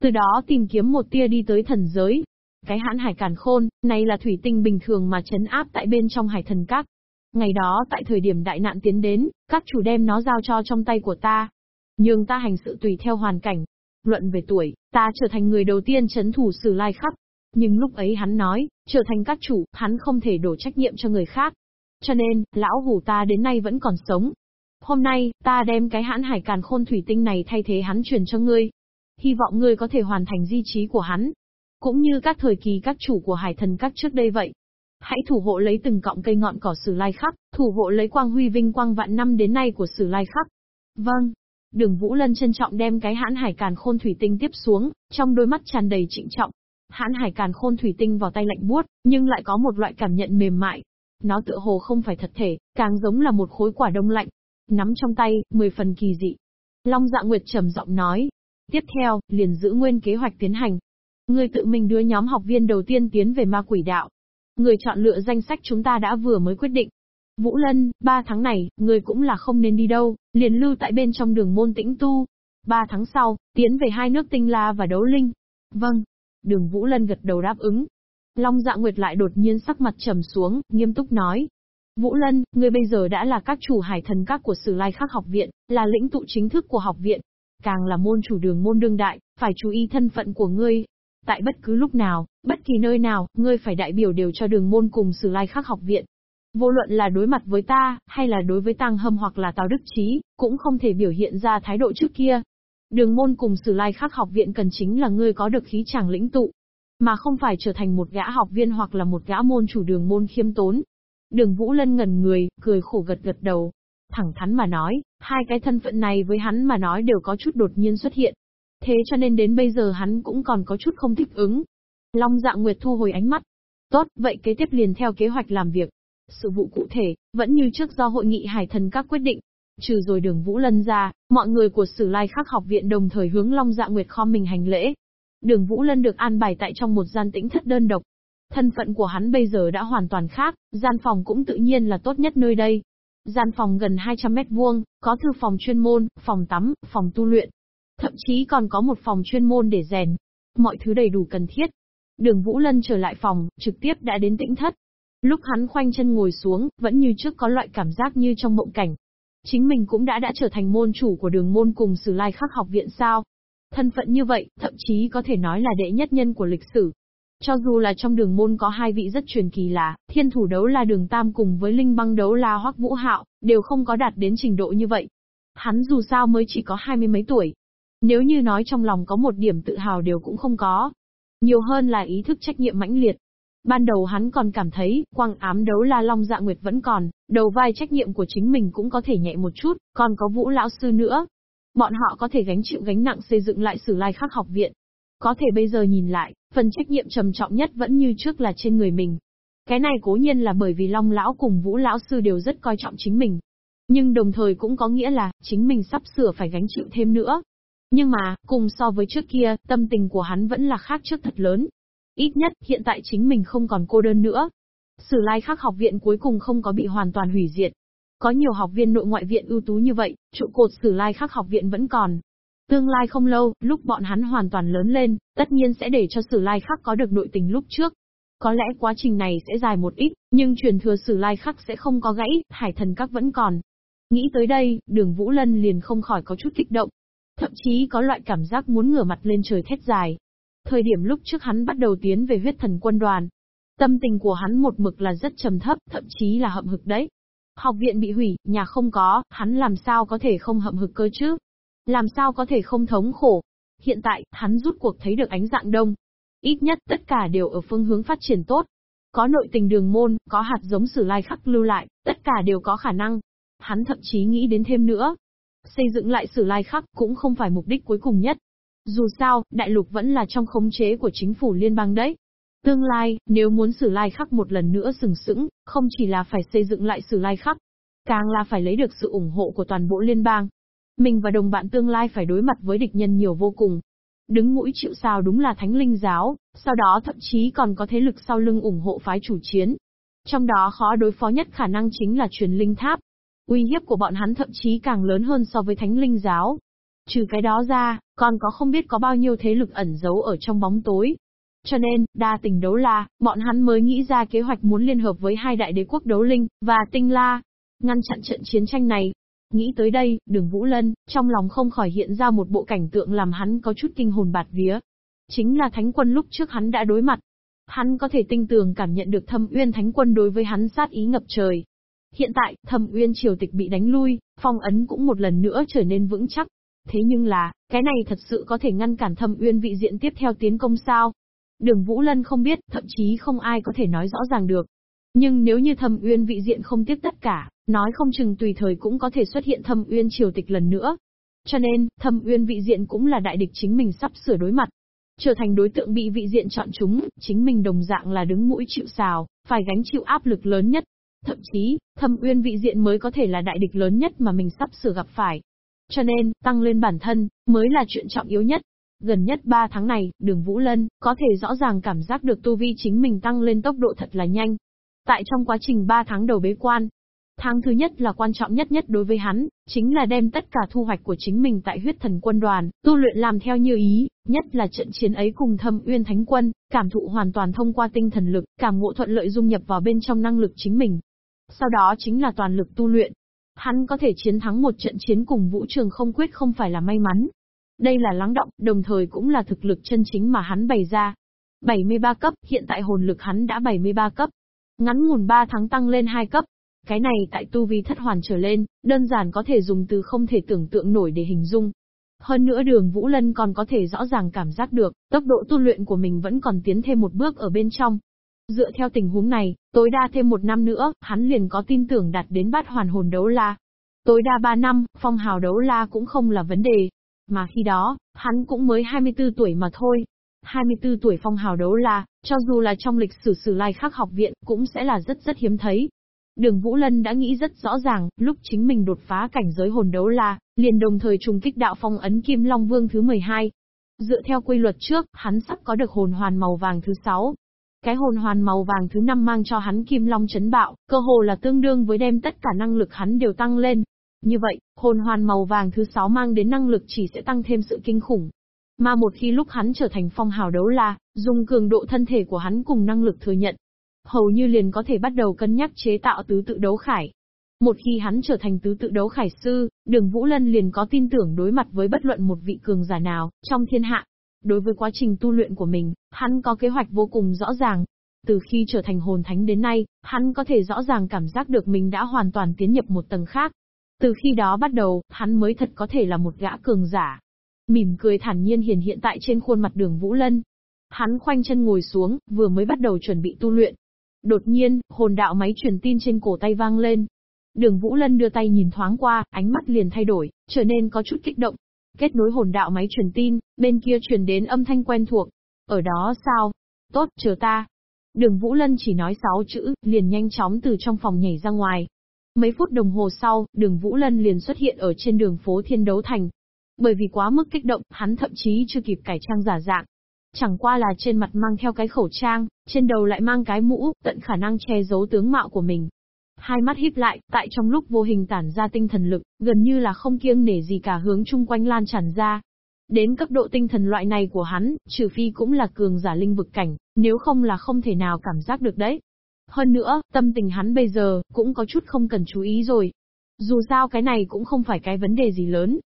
Từ đó tìm kiếm một tia đi tới thần giới, cái hãn hải càn khôn, này là thủy tinh bình thường mà chấn áp tại bên trong hải thần các. Ngày đó tại thời điểm đại nạn tiến đến, các chủ đem nó giao cho trong tay của ta. Nhưng ta hành sự tùy theo hoàn cảnh. Luận về tuổi, ta trở thành người đầu tiên chấn thủ sử lai khắp. Nhưng lúc ấy hắn nói, trở thành các chủ, hắn không thể đổ trách nhiệm cho người khác. Cho nên, lão hủ ta đến nay vẫn còn sống. Hôm nay, ta đem cái hãn hải càn khôn thủy tinh này thay thế hắn truyền cho ngươi. Hy vọng ngươi có thể hoàn thành di trí của hắn, cũng như các thời kỳ các chủ của hải thần các trước đây vậy. Hãy thủ hộ lấy từng cọng cây ngọn cỏ sử lai khắc, thủ hộ lấy quang huy vinh quang vạn năm đến nay của sử lai khắc. Vâng. Đường Vũ Lân trân trọng đem cái hãn hải càn khôn thủy tinh tiếp xuống, trong đôi mắt tràn đầy trịnh trọng. Hãn hải càn khôn thủy tinh vào tay lạnh buốt, nhưng lại có một loại cảm nhận mềm mại. Nó tựa hồ không phải thật thể, càng giống là một khối quả đông lạnh. Nắm trong tay, mười phần kỳ dị. Long Dạ Nguyệt trầm giọng nói. Tiếp theo, liền giữ nguyên kế hoạch tiến hành. Ngươi tự mình đưa nhóm học viên đầu tiên tiến về ma quỷ đạo. Người chọn lựa danh sách chúng ta đã vừa mới quyết định. Vũ Lân, ba tháng này, người cũng là không nên đi đâu, liền lưu tại bên trong đường môn tĩnh tu. Ba tháng sau, tiến về hai nước tinh la và đấu linh. Vâng. Đường Vũ Lân gật đầu đáp ứng. Long dạ nguyệt lại đột nhiên sắc mặt trầm xuống, nghiêm túc nói. Vũ Lân, ngươi bây giờ đã là các chủ hải thần các của Sử Lai Khắc học viện, là lĩnh tụ chính thức của học viện. Càng là môn chủ đường môn đương đại, phải chú ý thân phận của ngươi, Tại bất cứ lúc nào, bất kỳ nơi nào, ngươi phải đại biểu đều cho đường môn cùng Sử Lai Khắc học viện. Vô luận là đối mặt với ta, hay là đối với Tăng Hâm hoặc là Tào Đức Trí, cũng không thể biểu hiện ra thái độ trước kia. Đường môn cùng Sử Lai Khắc học viện cần chính là ngươi có được khí chàng lĩnh tụ, mà không phải trở thành một gã học viên hoặc là một gã môn chủ đường môn khiêm tốn. Đường Vũ Lân ngần người, cười khổ gật gật đầu. Thẳng thắn mà nói, hai cái thân phận này với hắn mà nói đều có chút đột nhiên xuất hiện. Thế cho nên đến bây giờ hắn cũng còn có chút không thích ứng. Long Dạng Nguyệt thu hồi ánh mắt. Tốt, vậy kế tiếp liền theo kế hoạch làm việc. Sự vụ cụ thể, vẫn như trước do hội nghị hải thần các quyết định. Trừ rồi đường Vũ Lân ra, mọi người của Sử Lai Khắc học viện đồng thời hướng Long Dạ Nguyệt kho mình hành lễ. Đường Vũ Lân được an bài tại trong một gian tĩnh thất đơn độc. Thân phận của hắn bây giờ đã hoàn toàn khác, gian phòng cũng tự nhiên là tốt nhất nơi đây. Gian phòng gần 200 mét vuông, có thư phòng chuyên môn, phòng tắm, phòng tu luyện, Thậm chí còn có một phòng chuyên môn để rèn. Mọi thứ đầy đủ cần thiết. Đường Vũ Lân trở lại phòng, trực tiếp đã đến tĩnh thất. Lúc hắn khoanh chân ngồi xuống, vẫn như trước có loại cảm giác như trong mộng cảnh. Chính mình cũng đã đã trở thành môn chủ của đường môn cùng Sử Lai Khắc học viện sao. Thân phận như vậy, thậm chí có thể nói là đệ nhất nhân của lịch sử. Cho dù là trong đường môn có hai vị rất truyền kỳ là, thiên thủ đấu là đường tam cùng với linh băng đấu là hoắc vũ hạo, đều không có đạt đến trình độ như vậy. Hắn dù sao mới chỉ có hai mươi mấy tuổi, nếu như nói trong lòng có một điểm tự hào đều cũng không có. Nhiều hơn là ý thức trách nhiệm mãnh liệt. Ban đầu hắn còn cảm thấy, quang ám đấu la Long Dạ Nguyệt vẫn còn, đầu vai trách nhiệm của chính mình cũng có thể nhẹ một chút, còn có vũ lão sư nữa. Bọn họ có thể gánh chịu gánh nặng xây dựng lại sử lai khắc học viện. Có thể bây giờ nhìn lại, phần trách nhiệm trầm trọng nhất vẫn như trước là trên người mình. Cái này cố nhiên là bởi vì Long Lão cùng Vũ Lão Sư đều rất coi trọng chính mình. Nhưng đồng thời cũng có nghĩa là, chính mình sắp sửa phải gánh chịu thêm nữa. Nhưng mà, cùng so với trước kia, tâm tình của hắn vẫn là khác trước thật lớn. Ít nhất, hiện tại chính mình không còn cô đơn nữa. Sử lai khắc học viện cuối cùng không có bị hoàn toàn hủy diệt. Có nhiều học viên nội ngoại viện ưu tú như vậy, trụ cột sử lai khắc học viện vẫn còn. Tương lai không lâu, lúc bọn hắn hoàn toàn lớn lên, tất nhiên sẽ để cho sử lai khắc có được nội tình lúc trước. Có lẽ quá trình này sẽ dài một ít, nhưng truyền thừa sử lai khắc sẽ không có gãy, hải thần các vẫn còn. Nghĩ tới đây, đường Vũ Lân liền không khỏi có chút kích động. Thậm chí có loại cảm giác muốn ngửa mặt lên trời thét dài. Thời điểm lúc trước hắn bắt đầu tiến về huyết thần quân đoàn. Tâm tình của hắn một mực là rất trầm thấp, thậm chí là hậm hực đấy. Học viện bị hủy, nhà không có, hắn làm sao có thể không hậm hực cơ chứ? Làm sao có thể không thống khổ? Hiện tại, hắn rút cuộc thấy được ánh dạng đông. Ít nhất, tất cả đều ở phương hướng phát triển tốt. Có nội tình đường môn, có hạt giống sử lai khắc lưu lại, tất cả đều có khả năng. Hắn thậm chí nghĩ đến thêm nữa, Xây dựng lại sử lai khắc cũng không phải mục đích cuối cùng nhất. Dù sao, đại lục vẫn là trong khống chế của chính phủ liên bang đấy. Tương lai, nếu muốn sử lai khắc một lần nữa sừng sững, không chỉ là phải xây dựng lại sử lai khắc, càng là phải lấy được sự ủng hộ của toàn bộ liên bang. Mình và đồng bạn tương lai phải đối mặt với địch nhân nhiều vô cùng. Đứng mũi chịu sao đúng là thánh linh giáo, sau đó thậm chí còn có thế lực sau lưng ủng hộ phái chủ chiến. Trong đó khó đối phó nhất khả năng chính là truyền linh tháp. Uy hiếp của bọn hắn thậm chí càng lớn hơn so với thánh linh giáo. Trừ cái đó ra, còn có không biết có bao nhiêu thế lực ẩn giấu ở trong bóng tối. Cho nên, đa tình đấu la, bọn hắn mới nghĩ ra kế hoạch muốn liên hợp với hai đại đế quốc đấu linh, và tinh la, ngăn chặn trận chiến tranh này. Nghĩ tới đây, đường Vũ Lân, trong lòng không khỏi hiện ra một bộ cảnh tượng làm hắn có chút kinh hồn bạt vía. Chính là thánh quân lúc trước hắn đã đối mặt. Hắn có thể tinh tường cảm nhận được thâm uyên thánh quân đối với hắn sát ý ngập trời, Hiện tại, thầm uyên triều tịch bị đánh lui, phong ấn cũng một lần nữa trở nên vững chắc. Thế nhưng là, cái này thật sự có thể ngăn cản thầm uyên vị diện tiếp theo tiến công sao? Đường Vũ Lân không biết, thậm chí không ai có thể nói rõ ràng được. Nhưng nếu như thầm uyên vị diện không tiếp tất cả, Nói không chừng tùy thời cũng có thể xuất hiện thâm uyên triều tịch lần nữa. Cho nên, thâm uyên vị diện cũng là đại địch chính mình sắp sửa đối mặt. Trở thành đối tượng bị vị diện chọn chúng, chính mình đồng dạng là đứng mũi chịu sào, phải gánh chịu áp lực lớn nhất. Thậm chí, thâm uyên vị diện mới có thể là đại địch lớn nhất mà mình sắp sửa gặp phải. Cho nên, tăng lên bản thân, mới là chuyện trọng yếu nhất. Gần nhất 3 tháng này, đường Vũ Lân, có thể rõ ràng cảm giác được tu vi chính mình tăng lên tốc độ thật là nhanh. Tại trong quá trình 3 tháng đầu bế quan, tháng thứ nhất là quan trọng nhất nhất đối với hắn, chính là đem tất cả thu hoạch của chính mình tại huyết thần quân đoàn, tu luyện làm theo như ý, nhất là trận chiến ấy cùng thâm uyên thánh quân, cảm thụ hoàn toàn thông qua tinh thần lực, cảm ngộ thuận lợi dung nhập vào bên trong năng lực chính mình. Sau đó chính là toàn lực tu luyện. Hắn có thể chiến thắng một trận chiến cùng vũ trường không quyết không phải là may mắn, đây là lắng động, đồng thời cũng là thực lực chân chính mà hắn bày ra. 73 cấp, hiện tại hồn lực hắn đã 73 cấp. Ngắn ngủn 3 tháng tăng lên 2 cấp. Cái này tại tu vi thất hoàn trở lên, đơn giản có thể dùng từ không thể tưởng tượng nổi để hình dung. Hơn nữa đường Vũ Lân còn có thể rõ ràng cảm giác được, tốc độ tu luyện của mình vẫn còn tiến thêm một bước ở bên trong. Dựa theo tình huống này, tối đa thêm một năm nữa, hắn liền có tin tưởng đạt đến bát hoàn hồn đấu la. Tối đa ba năm, phong hào đấu la cũng không là vấn đề. Mà khi đó, hắn cũng mới 24 tuổi mà thôi. 24 tuổi phong hào đấu la, cho dù là trong lịch sử sử lai khắc học viện, cũng sẽ là rất rất hiếm thấy. Đường Vũ Lân đã nghĩ rất rõ ràng, lúc chính mình đột phá cảnh giới hồn đấu la, liền đồng thời trùng kích đạo phong ấn Kim Long Vương thứ 12. Dựa theo quy luật trước, hắn sắp có được hồn hoàn màu vàng thứ 6. Cái hồn hoàn màu vàng thứ năm mang cho hắn Kim Long chấn bạo, cơ hồ là tương đương với đem tất cả năng lực hắn đều tăng lên, như vậy, hồn hoàn màu vàng thứ sáu mang đến năng lực chỉ sẽ tăng thêm sự kinh khủng. Mà một khi lúc hắn trở thành phong hào đấu la, dùng cường độ thân thể của hắn cùng năng lực thừa nhận, hầu như liền có thể bắt đầu cân nhắc chế tạo tứ tự đấu khải. Một khi hắn trở thành tứ tự đấu khải sư, đường Vũ Lân liền có tin tưởng đối mặt với bất luận một vị cường giả nào, trong thiên hạ. Đối với quá trình tu luyện của mình, hắn có kế hoạch vô cùng rõ ràng. Từ khi trở thành hồn thánh đến nay, hắn có thể rõ ràng cảm giác được mình đã hoàn toàn tiến nhập một tầng khác. Từ khi đó bắt đầu, hắn mới thật có thể là một gã cường giả. Mỉm cười thản nhiên hiền hiện tại trên khuôn mặt đường Vũ Lân. Hắn khoanh chân ngồi xuống, vừa mới bắt đầu chuẩn bị tu luyện. Đột nhiên, hồn đạo máy truyền tin trên cổ tay vang lên. Đường Vũ Lân đưa tay nhìn thoáng qua, ánh mắt liền thay đổi, trở nên có chút kích động. Kết nối hồn đạo máy truyền tin, bên kia truyền đến âm thanh quen thuộc. Ở đó sao? Tốt, chờ ta. Đường Vũ Lân chỉ nói sáu chữ, liền nhanh chóng từ trong phòng nhảy ra ngoài, Mấy phút đồng hồ sau, đường Vũ Lân liền xuất hiện ở trên đường phố Thiên Đấu Thành. Bởi vì quá mức kích động, hắn thậm chí chưa kịp cải trang giả dạng. Chẳng qua là trên mặt mang theo cái khẩu trang, trên đầu lại mang cái mũ, tận khả năng che giấu tướng mạo của mình. Hai mắt híp lại, tại trong lúc vô hình tản ra tinh thần lực, gần như là không kiêng nể gì cả hướng chung quanh lan tràn ra. Đến cấp độ tinh thần loại này của hắn, trừ phi cũng là cường giả linh vực cảnh, nếu không là không thể nào cảm giác được đấy. Hơn nữa, tâm tình hắn bây giờ, cũng có chút không cần chú ý rồi. Dù sao cái này cũng không phải cái vấn đề gì lớn.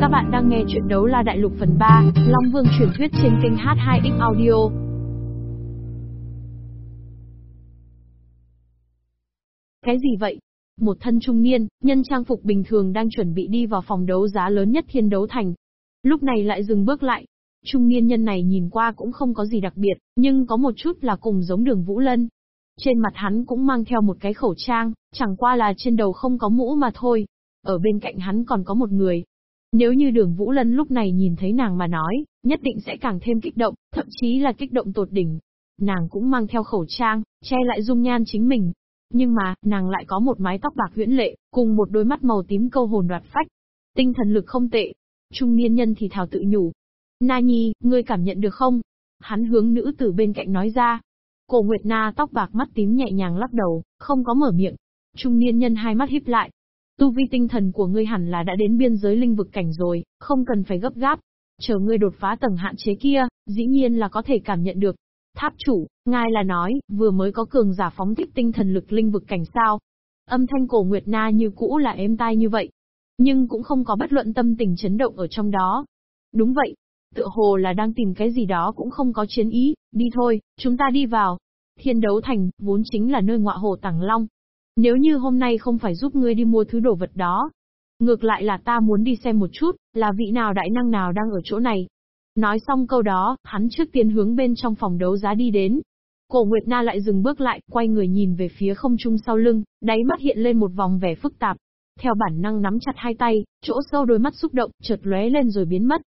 Các bạn đang nghe chuyện đấu la đại lục phần 3, Long Vương truyền thuyết trên kênh H2X Audio. Cái gì vậy? Một thân trung niên, nhân trang phục bình thường đang chuẩn bị đi vào phòng đấu giá lớn nhất thiên đấu thành. Lúc này lại dừng bước lại, Trung niên nhân này nhìn qua cũng không có gì đặc biệt, nhưng có một chút là cùng giống đường Vũ Lân. Trên mặt hắn cũng mang theo một cái khẩu trang, chẳng qua là trên đầu không có mũ mà thôi. Ở bên cạnh hắn còn có một người. Nếu như đường Vũ Lân lúc này nhìn thấy nàng mà nói, nhất định sẽ càng thêm kích động, thậm chí là kích động tột đỉnh. Nàng cũng mang theo khẩu trang, che lại dung nhan chính mình. Nhưng mà, nàng lại có một mái tóc bạc huyễn lệ, cùng một đôi mắt màu tím câu hồn đoạt phách. Tinh thần lực không tệ. Trung niên nhân thì thào tự nhủ, Na Nhi, ngươi cảm nhận được không? Hắn hướng nữ tử bên cạnh nói ra. Cổ Nguyệt Na tóc bạc mắt tím nhẹ nhàng lắc đầu, không có mở miệng. Trung niên nhân hai mắt híp lại. Tu vi tinh thần của ngươi hẳn là đã đến biên giới linh vực cảnh rồi, không cần phải gấp gáp. Chờ ngươi đột phá tầng hạn chế kia, dĩ nhiên là có thể cảm nhận được. Tháp chủ, ngài là nói, vừa mới có cường giả phóng thích tinh thần lực linh vực cảnh sao. Âm thanh cổ Nguyệt Na như cũ là êm tai như vậy. Nhưng cũng không có bất luận tâm tình chấn động ở trong đó. Đúng vậy, tựa hồ là đang tìm cái gì đó cũng không có chiến ý, đi thôi, chúng ta đi vào. Thiên đấu thành, vốn chính là nơi ngọa hồ tàng long. Nếu như hôm nay không phải giúp ngươi đi mua thứ đồ vật đó, ngược lại là ta muốn đi xem một chút, là vị nào đại năng nào đang ở chỗ này. Nói xong câu đó, hắn trước tiên hướng bên trong phòng đấu giá đi đến. Cổ Nguyệt Na lại dừng bước lại, quay người nhìn về phía không trung sau lưng, đáy mắt hiện lên một vòng vẻ phức tạp. Theo bản năng nắm chặt hai tay, chỗ sâu đôi mắt xúc động, chợt lóe lên rồi biến mất.